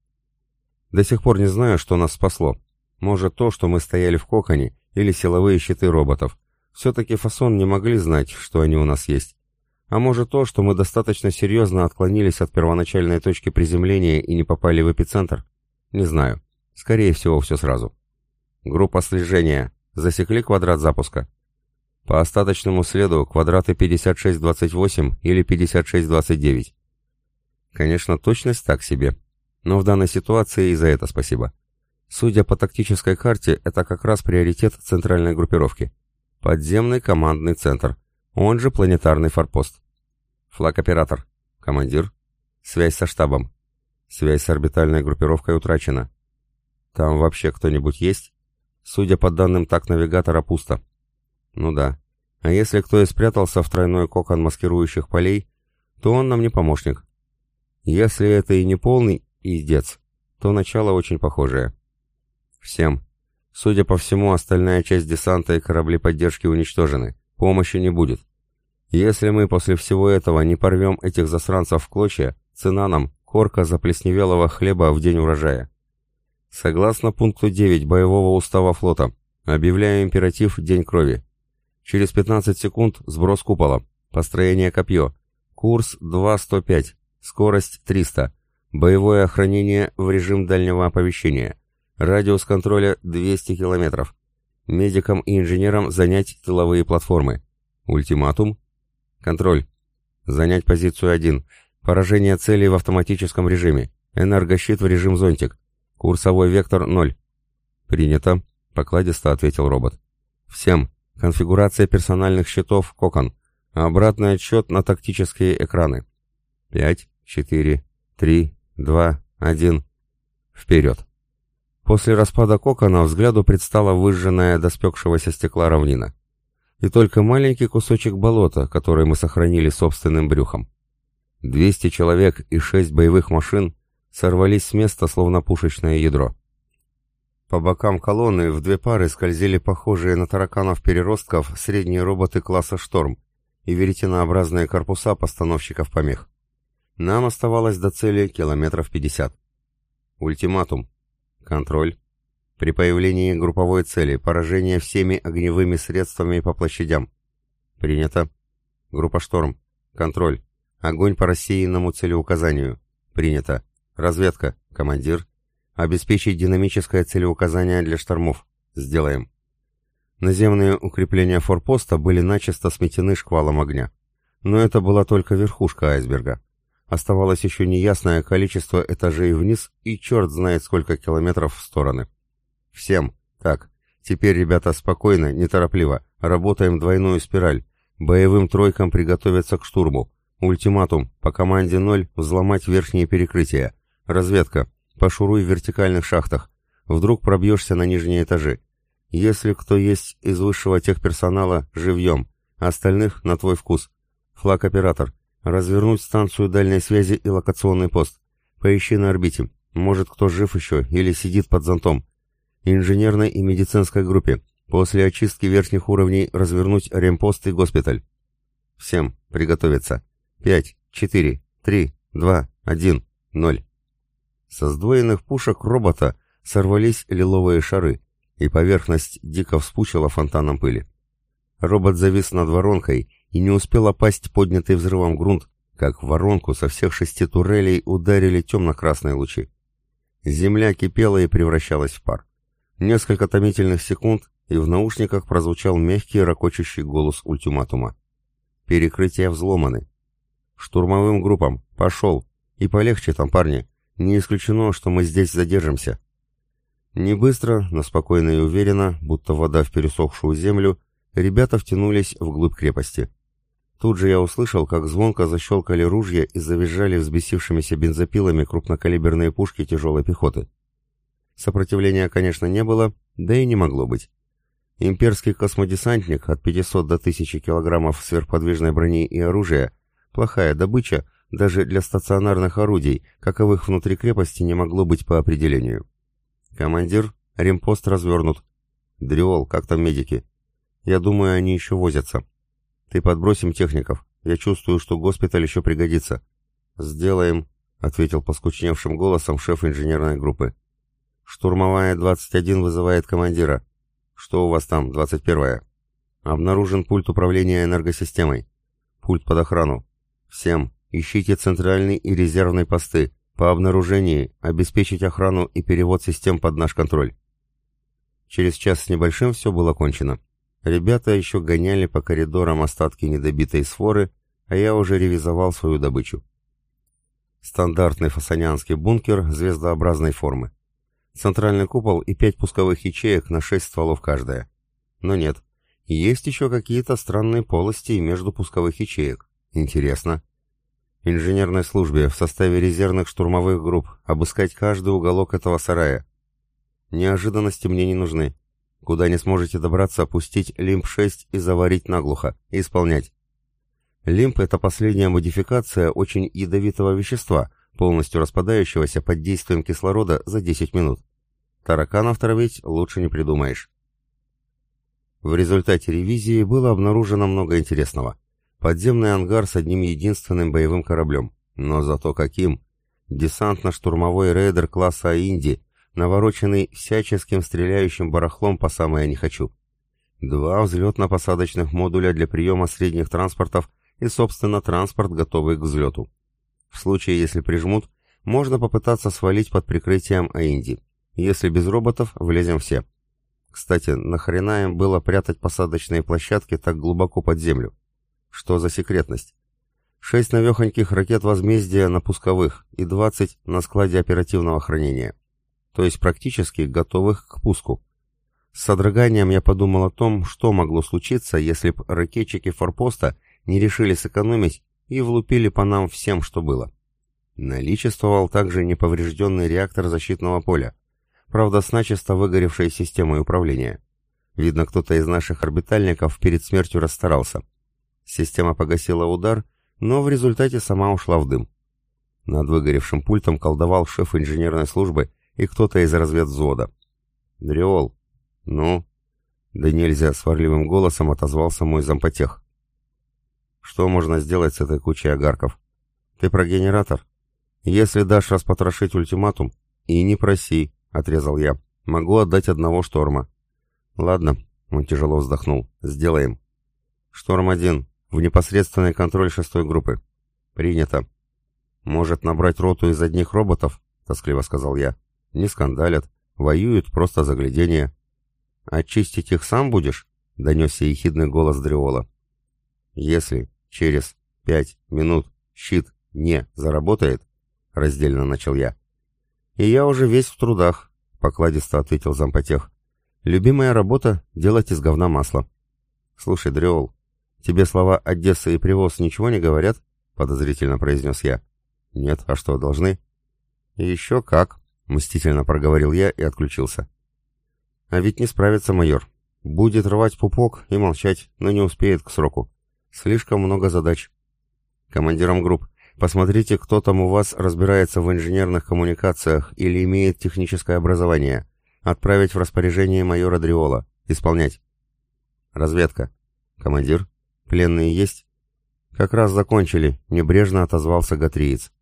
До сих пор не знаю, что нас спасло. Может то, что мы стояли в коконе, или силовые щиты роботов. Все-таки фасон не могли знать, что они у нас есть. А может то, что мы достаточно серьезно отклонились от первоначальной точки приземления и не попали в эпицентр? Не знаю. Скорее всего, все сразу. Группа слежения. Засекли квадрат запуска? По остаточному следу квадраты 5628 или 5629. Конечно, точность так себе. Но в данной ситуации и за это спасибо. Судя по тактической карте, это как раз приоритет центральной группировки. Подземный командный центр, он же планетарный форпост. Флаг-оператор. Командир. Связь со штабом. Связь с орбитальной группировкой утрачена. Там вообще кто-нибудь есть? Судя по данным так навигатора, пусто. Ну да. А если кто и спрятался в тройной кокон маскирующих полей, то он нам не помощник. Если это и не полный издец, то начало очень похожее. Всем. Судя по всему, остальная часть десанта и корабли поддержки уничтожены. Помощи не будет. Если мы после всего этого не порвем этих засранцев в клочья, цена нам — корка заплесневелого хлеба в день урожая. Согласно пункту 9 боевого устава флота, объявляю императив «День крови». Через 15 секунд сброс купола. Построение копье. Курс 2.105. Скорость 300. Боевое охранение в режим дальнего оповещения. Радиус контроля 200 километров. Медикам и инженерам занять тыловые платформы. Ультиматум. Контроль. Занять позицию 1. Поражение целей в автоматическом режиме. Энергощит в режим зонтик. Курсовой вектор 0. Принято, покладисто ответил робот. Всем. Конфигурация персональных щитов кокон. Обратный отсчет на тактические экраны. 5, 4, 3, 2, 1. Вперед. После распада кокона взгляду предстала выжженная до спекшегося стекла равнина. И только маленький кусочек болота, который мы сохранили собственным брюхом. 200 человек и 6 боевых машин сорвались с места, словно пушечное ядро. По бокам колонны в две пары скользили похожие на тараканов-переростков средние роботы класса «Шторм» и веретенообразные корпуса постановщиков помех. Нам оставалось до цели километров 50. Ультиматум. Контроль. При появлении групповой цели поражение всеми огневыми средствами по площадям. Принято. Группа «Шторм». Контроль. Огонь по рассеянному целеуказанию. Принято. Разведка. Командир. Обеспечить динамическое целеуказание для штормов. Сделаем. Наземные укрепления форпоста были начисто сметены шквалом огня. Но это была только верхушка айсберга. Оставалось еще неясное количество этажей вниз и черт знает сколько километров в стороны. Всем. Так, теперь, ребята, спокойно, неторопливо. Работаем двойную спираль. Боевым тройкам приготовиться к штурму. Ультиматум. По команде 0 взломать верхние перекрытия. Разведка. Пошуруй в вертикальных шахтах. Вдруг пробьешься на нижние этажи. Если кто есть из высшего техперсонала, живьем. Остальных на твой вкус. Флаг-оператор. Развернуть станцию дальней связи и локационный пост. Поищи на орбите. Может, кто жив еще или сидит под зонтом. Инженерной и медицинской группе. После очистки верхних уровней развернуть ремпост и госпиталь. Всем приготовиться. Пять, четыре, три, два, один, ноль. Со сдвоенных пушек робота сорвались лиловые шары, и поверхность дико вспучила фонтаном пыли. Робот завис над воронкой и не успел опасть поднятый взрывом грунт, как в воронку со всех шести турелей ударили темно-красные лучи. Земля кипела и превращалась в пар. Несколько томительных секунд, и в наушниках прозвучал мягкий ракочущий голос ультиматума. «Перекрытия взломаны. Штурмовым группам. Пошел. И полегче там, парни. Не исключено, что мы здесь задержимся. Не быстро, но спокойно и уверенно, будто вода в пересохшую землю, ребята втянулись вглубь крепости. Тут же я услышал, как звонко защелкали ружья и завизжали взбесившимися бензопилами крупнокалиберные пушки тяжелой пехоты. Сопротивления, конечно, не было, да и не могло быть. Имперский космодесантник от 500 до 1000 килограммов сверхподвижной брони и оружия – плохая добыча – даже для стационарных орудий, каковых внутри крепости не могло быть по определению. Командир, ремпост развернут. Дриол, как там медики? Я думаю, они еще возятся. Ты подбросим техников. Я чувствую, что госпиталь еще пригодится. Сделаем, ответил поскучневшим голосом шеф инженерной группы. Штурмовая 21 вызывает командира. Что у вас там, 21-я? Обнаружен пульт управления энергосистемой. Пульт под охрану. Всем, ищите центральный и резервный посты. По обнаружении обеспечить охрану и перевод систем под наш контроль. Через час с небольшим все было кончено. Ребята еще гоняли по коридорам остатки недобитой сфоры, а я уже ревизовал свою добычу. Стандартный фасонянский бункер звездообразной формы. Центральный купол и пять пусковых ячеек на шесть стволов каждая. Но нет, есть еще какие-то странные полости между пусковых ячеек. Интересно. Инженерной службе в составе резервных штурмовых групп обыскать каждый уголок этого сарая. Неожиданности мне не нужны. Куда не сможете добраться, опустить Лимп-6 и заварить наглухо. Исполнять. Лимп — это последняя модификация очень ядовитого вещества, полностью распадающегося под действием кислорода за 10 минут. Тараканов травить лучше не придумаешь. В результате ревизии было обнаружено много интересного. Подземный ангар с одним единственным боевым кораблем. Но зато каким! Десантно-штурмовой рейдер класса «Инди», навороченный всяческим стреляющим барахлом по самое не хочу. Два взлетно-посадочных модуля для приема средних транспортов и, собственно, транспорт, готовый к взлету. В случае, если прижмут, можно попытаться свалить под прикрытием Аинди. Если без роботов, влезем все. Кстати, нахрена им было прятать посадочные площадки так глубоко под землю? Что за секретность? Шесть навехоньких ракет возмездия на пусковых и двадцать на складе оперативного хранения. То есть практически готовых к пуску. С содроганием я подумал о том, что могло случиться, если б ракетчики форпоста не решили сэкономить и влупили по нам всем, что было. Наличествовал также неповрежденный реактор защитного поля, правда с начисто выгоревшей системой управления. Видно, кто-то из наших орбитальников перед смертью расстарался. Система погасила удар, но в результате сама ушла в дым. Над выгоревшим пультом колдовал шеф инженерной службы и кто-то из разведвзвода. «Дриол!» «Ну?» Да нельзя, сварливым голосом отозвался мой зампотех. «Что можно сделать с этой кучей огарков? Ты про генератор? Если дашь распотрошить ультиматум, и не проси, — отрезал я. «Могу отдать одного шторма». «Ладно», — он тяжело вздохнул. «Сделаем». «Шторм-1. В непосредственный контроль шестой группы». «Принято». «Может набрать роту из одних роботов?» — тоскливо сказал я. «Не скандалят. Воюют просто заглядение». «Очистить их сам будешь?» — донесся ехидный голос Дриола. «Если через пять минут щит не заработает», — раздельно начал я, «И я уже весь в трудах», — покладисто ответил зампотех. «Любимая работа — делать из говна масло». «Слушай, Дреол, тебе слова «Одесса» и «Привоз» ничего не говорят?» — подозрительно произнес я. «Нет, а что, должны?» «Еще как», — мстительно проговорил я и отключился. «А ведь не справится майор. Будет рвать пупок и молчать, но не успеет к сроку. Слишком много задач». «Командиром групп, Посмотрите, кто там у вас разбирается в инженерных коммуникациях или имеет техническое образование. Отправить в распоряжение майора Дриола. Исполнять. Разведка. Командир. Пленные есть? Как раз закончили, небрежно отозвался Гатриец.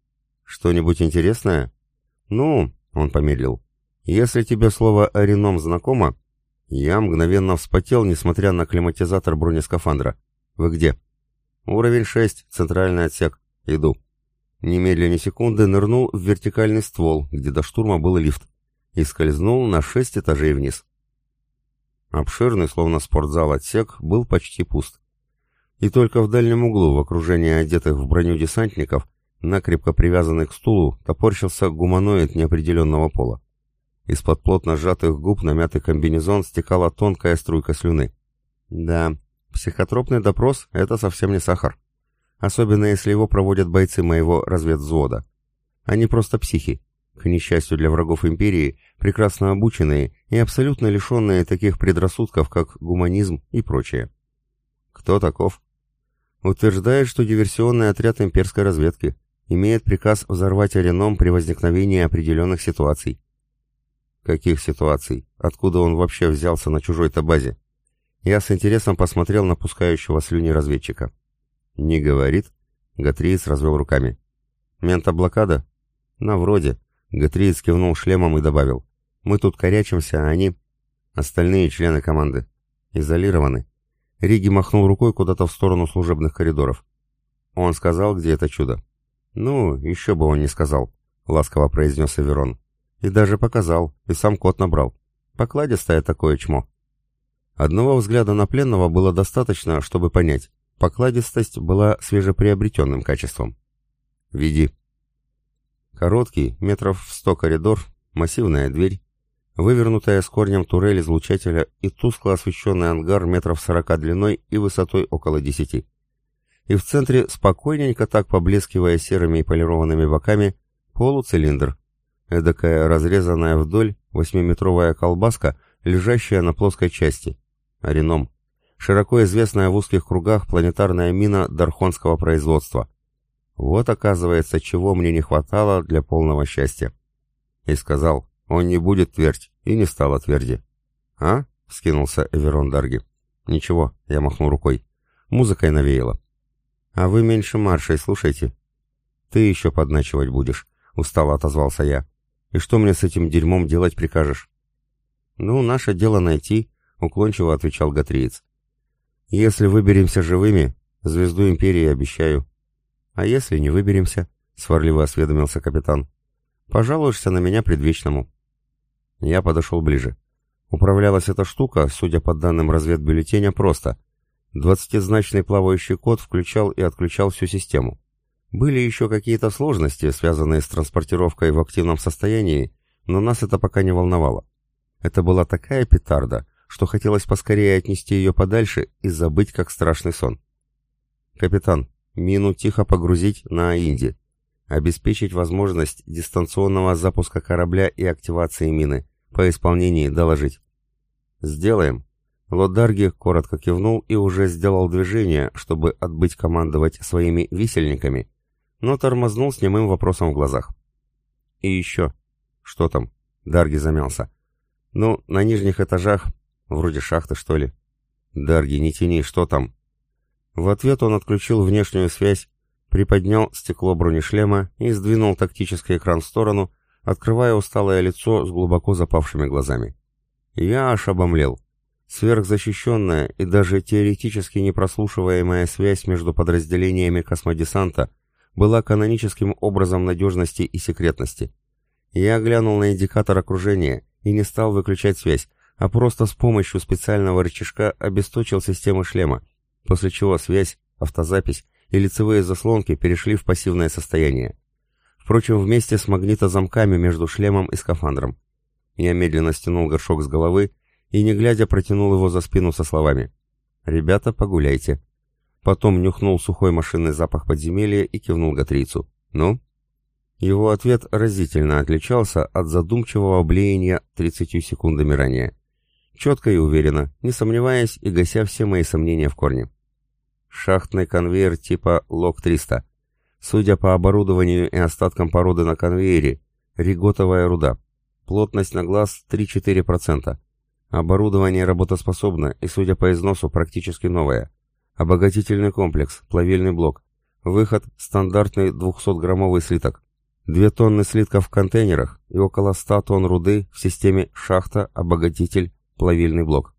Что-нибудь интересное? Ну, он помедлил. Если тебе слово «ареном» знакомо, я мгновенно вспотел, несмотря на климатизатор бронескафандра. Вы где? Уровень 6, центральный отсек. Иду. Немедленно секунды нырнул в вертикальный ствол, где до штурма был лифт, и скользнул на шесть этажей вниз. Обширный, словно спортзал, отсек был почти пуст. И только в дальнем углу, в окружении одетых в броню десантников, накрепко привязанный к стулу, топорщился гуманоид неопределенного пола. Из-под плотно сжатых губ на мятый комбинезон стекала тонкая струйка слюны. Да, психотропный допрос — это совсем не сахар особенно если его проводят бойцы моего разведвзвода. Они просто психи, к несчастью для врагов империи, прекрасно обученные и абсолютно лишенные таких предрассудков, как гуманизм и прочее. Кто таков? Утверждает, что диверсионный отряд имперской разведки имеет приказ взорвать ареном при возникновении определенных ситуаций. Каких ситуаций? Откуда он вообще взялся на чужой-то базе? Я с интересом посмотрел на пускающего слюни разведчика. «Не говорит?» Гатриец развел руками. «Ментоблокада?» «На вроде». Гатриец кивнул шлемом и добавил. «Мы тут корячимся, а они...» «Остальные члены команды. Изолированы». Риги махнул рукой куда-то в сторону служебных коридоров. Он сказал, где это чудо. Ну, еще бы он не сказал, ласково произнес Эверон. И даже показал, и сам кот набрал. Покладистое такое чмо. Одного взгляда на пленного было достаточно, чтобы понять. Покладистость была свежеприобретенным качеством. «Веди». Короткий, метров в сто коридор, массивная дверь, вывернутая с корнем турель излучателя и тускло освещенный ангар метров сорока длиной и высотой около десяти. И в центре, спокойненько так поблескивая серыми и полированными боками, полуцилиндр, эдакая разрезанная вдоль восьмиметровая колбаска, лежащая на плоской части, Ареном, широко известная в узких кругах планетарная мина дархонского производства. Вот, оказывается, чего мне не хватало для полного счастья. И сказал, он не будет твердь, и не стал тверди. «А?» — вскинулся Эверон Дарги. «Ничего», — я махнул рукой. Музыкой навеяло. «А вы меньше маршей слушайте». «Ты еще подначивать будешь», — устало отозвался я. «И что мне с этим дерьмом делать прикажешь?» «Ну, наше дело найти», — уклончиво отвечал Гатриец. «Если выберемся живыми, звезду Империи обещаю». «А если не выберемся?» — сварливо осведомился капитан. «Пожалуешься на меня предвечному». Я подошел ближе. Управлялась эта штука, судя по данным разведбюллетеня, просто. Двадцатизначный плавающий код включал и отключал всю систему. Были еще какие-то сложности, связанные с транспортировкой в активном состоянии, но нас это пока не волновало. Это была такая петарда, что хотелось поскорее отнести ее подальше и забыть, как страшный сон. «Капитан, мину тихо погрузить на Инди. Обеспечить возможность дистанционного запуска корабля и активации мины. По исполнении доложить. Сделаем. Лодарги коротко кивнул и уже сделал движение, чтобы отбыть командовать своими висельниками, но тормознул с немым вопросом в глазах. И еще. Что там? Дарги замялся. Ну, на нижних этажах, вроде шахты, что ли. Дарги, не тяни, что там? В ответ он отключил внешнюю связь приподнял стекло бронешлема и сдвинул тактический экран в сторону, открывая усталое лицо с глубоко запавшими глазами. Я аж обомлел. Сверхзащищенная и даже теоретически непрослушиваемая связь между подразделениями космодесанта была каноническим образом надежности и секретности. Я глянул на индикатор окружения и не стал выключать связь, а просто с помощью специального рычажка обесточил систему шлема, после чего связь, автозапись и лицевые заслонки перешли в пассивное состояние. Впрочем, вместе с магнитозамками между шлемом и скафандром. Я медленно стянул горшок с головы и, не глядя, протянул его за спину со словами «Ребята, погуляйте». Потом нюхнул сухой машинный запах подземелья и кивнул Гатрийцу. «Ну?» Его ответ разительно отличался от задумчивого блеяния 30 секундами ранее. Четко и уверенно, не сомневаясь и гася все мои сомнения в корне. Шахтный конвейер типа ЛОК-300. Судя по оборудованию и остаткам породы на конвейере, риготовая руда. Плотность на глаз 3-4%. Оборудование работоспособно и, судя по износу, практически новое. Обогатительный комплекс, плавильный блок. Выход – стандартный 200-граммовый слиток. 2 тонны слитков в контейнерах и около 100 тонн руды в системе шахта, обогатитель, плавильный блок.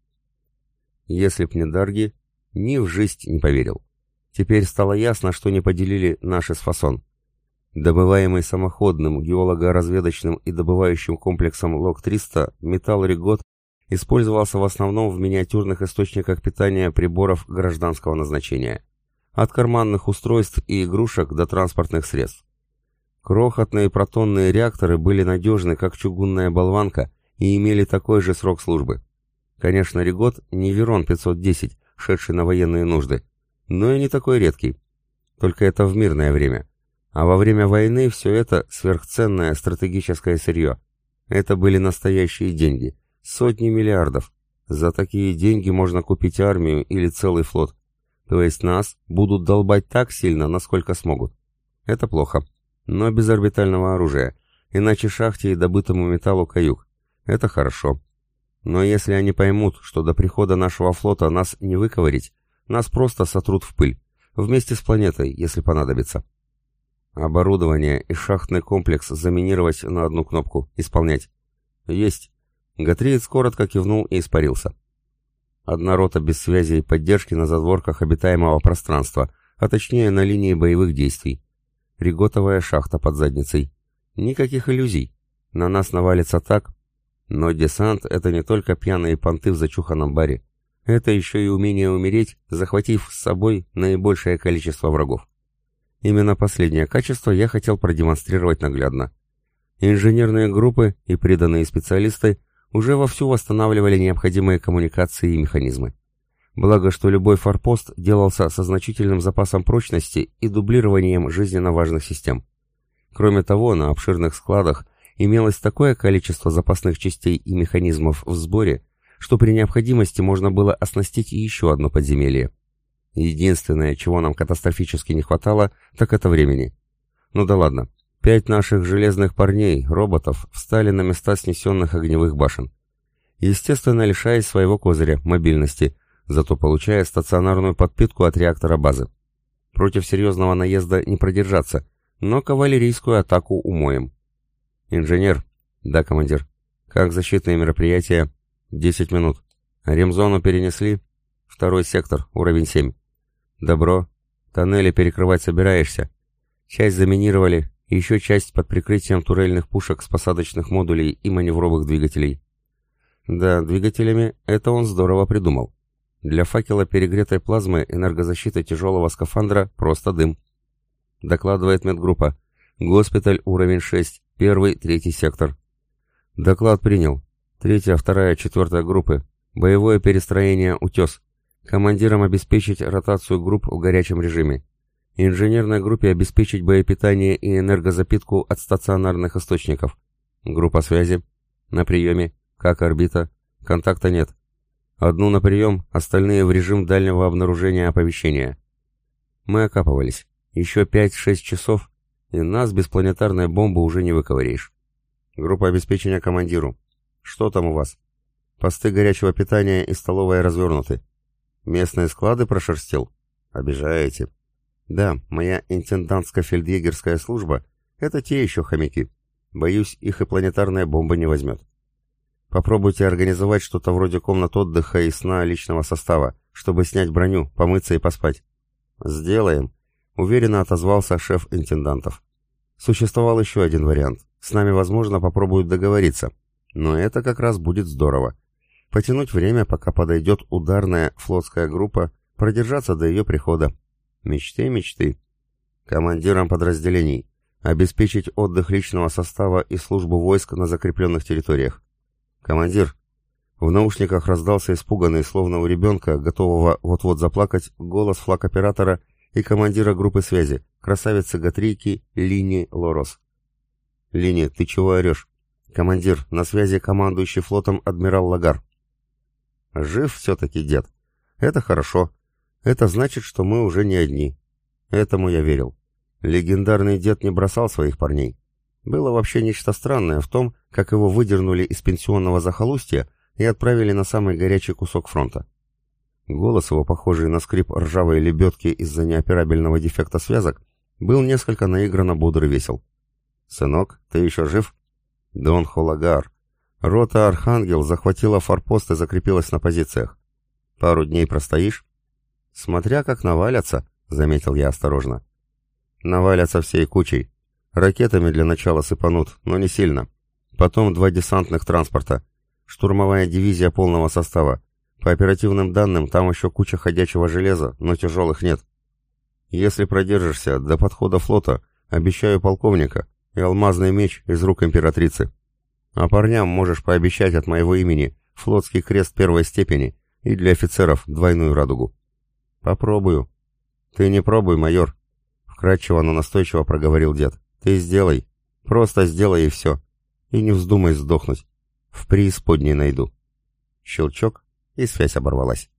Если б не Дарги, ни в жизнь не поверил. Теперь стало ясно, что не поделили наши с фасон. Добываемый самоходным, геолого-разведочным и добывающим комплексом ЛОК-300 металл Ригот использовался в основном в миниатюрных источниках питания приборов гражданского назначения. От карманных устройств и игрушек до транспортных средств. Крохотные протонные реакторы были надежны, как чугунная болванка, и имели такой же срок службы. Конечно, Ригот не Верон 510, шедший на военные нужды, но и не такой редкий. Только это в мирное время. А во время войны все это сверхценное стратегическое сырье. Это были настоящие деньги. Сотни миллиардов. За такие деньги можно купить армию или целый флот. То есть нас будут долбать так сильно, насколько смогут. Это плохо. Но без орбитального оружия. Иначе шахте и добытому металлу каюк. Это хорошо. Но если они поймут, что до прихода нашего флота нас не выковырить, нас просто сотрут в пыль, вместе с планетой, если понадобится. Оборудование и шахтный комплекс заминировать на одну кнопку, исполнять. Есть. Гатриец коротко кивнул и испарился. Одна рота без связи и поддержки на задворках обитаемого пространства, а точнее на линии боевых действий. Риготовая шахта под задницей. Никаких иллюзий. На нас навалится так. Но десант — это не только пьяные понты в зачуханном баре. Это еще и умение умереть, захватив с собой наибольшее количество врагов. Именно последнее качество я хотел продемонстрировать наглядно. Инженерные группы и приданные специалисты уже вовсю восстанавливали необходимые коммуникации и механизмы. Благо, что любой форпост делался со значительным запасом прочности и дублированием жизненно важных систем. Кроме того, на обширных складах имелось такое количество запасных частей и механизмов в сборе, что при необходимости можно было оснастить еще одно подземелье. Единственное, чего нам катастрофически не хватало, так это времени. Ну да ладно, пять наших железных парней, роботов, встали на места снесенных огневых башен. Естественно, лишаясь своего козыря, мобильности, зато получая стационарную подпитку от реактора базы. Против серьезного наезда не продержаться, но кавалерийскую атаку умоем. Инженер. Да, командир. Как защитные мероприятия? Десять минут. Ремзону перенесли? Второй сектор, уровень 7. Добро. Тоннели перекрывать собираешься? Часть заминировали, еще часть под прикрытием турельных пушек с посадочных модулей и маневровых двигателей. Да, двигателями это он здорово придумал. Для факела перегретой плазмы энергозащита тяжелого скафандра просто дым. Докладывает медгруппа. Госпиталь, уровень 6, первый, третий сектор. Доклад принял. Третья, вторая, четвертая группы. Боевое перестроение «Утес». Командирам обеспечить ротацию групп в горячем режиме. Инженерной группе обеспечить боепитание и энергозапитку от стационарных источников. Группа связи. На приеме. Как орбита. Контакта нет. Одну на прием, остальные в режим дальнего обнаружения оповещения. Мы окапывались. Еще 5-6 часов, и нас без планетарной бомбы уже не выковыришь. Группа обеспечения командиру. Что там у вас? Посты горячего питания и столовая развернуты. Местные склады прошерстил? Обижаете. Да, моя интендантско-фельдъегерская служба — это те еще хомяки. Боюсь, их и планетарная бомба не возьмет. Попробуйте организовать что-то вроде комнат отдыха и сна личного состава, чтобы снять броню, помыться и поспать. Сделаем, уверенно отозвался шеф интендантов. Существовал еще один вариант. С нами, возможно, попробуют договориться. Но это как раз будет здорово. Потянуть время, пока подойдет ударная флотская группа, продержаться до ее прихода. Мечты, мечты. Командирам подразделений. Обеспечить отдых личного состава и службу войск на закрепленных территориях. «Командир!» В наушниках раздался испуганный, словно у ребенка, готового вот-вот заплакать, голос флаг-оператора и командира группы связи, красавицы Гатрийки Лини Лорос. «Лини, ты чего орешь?» «Командир, на связи командующий флотом адмирал Лагар». «Жив все-таки дед. Это хорошо. Это значит, что мы уже не одни. Этому я верил. Легендарный дед не бросал своих парней. Было вообще нечто странное в том, как его выдернули из пенсионного захолустья и отправили на самый горячий кусок фронта. Голос его, похожий на скрип ржавой лебедки из-за неоперабельного дефекта связок, был несколько наигранно бодр и весел. «Сынок, ты еще жив?» «Дон Холагар. Рота Архангел захватила форпост и закрепилась на позициях. Пару дней простоишь?» «Смотря как навалятся», — заметил я осторожно. «Навалятся всей кучей. Ракетами для начала сыпанут, но не сильно. Потом два десантных транспорта. Штурмовая дивизия полного состава. По оперативным данным, там еще куча ходячего железа, но тяжелых нет. Если продержишься до подхода флота, обещаю полковника и алмазный меч из рук императрицы. А парням можешь пообещать от моего имени флотский крест первой степени и для офицеров двойную радугу. Попробую. Ты не пробуй, майор, вкрадчиво, но настойчиво проговорил дед. Ты сделай. Просто сделай и все. И не вздумай сдохнуть. В преисподней найду. Щелчок, и связь оборвалась.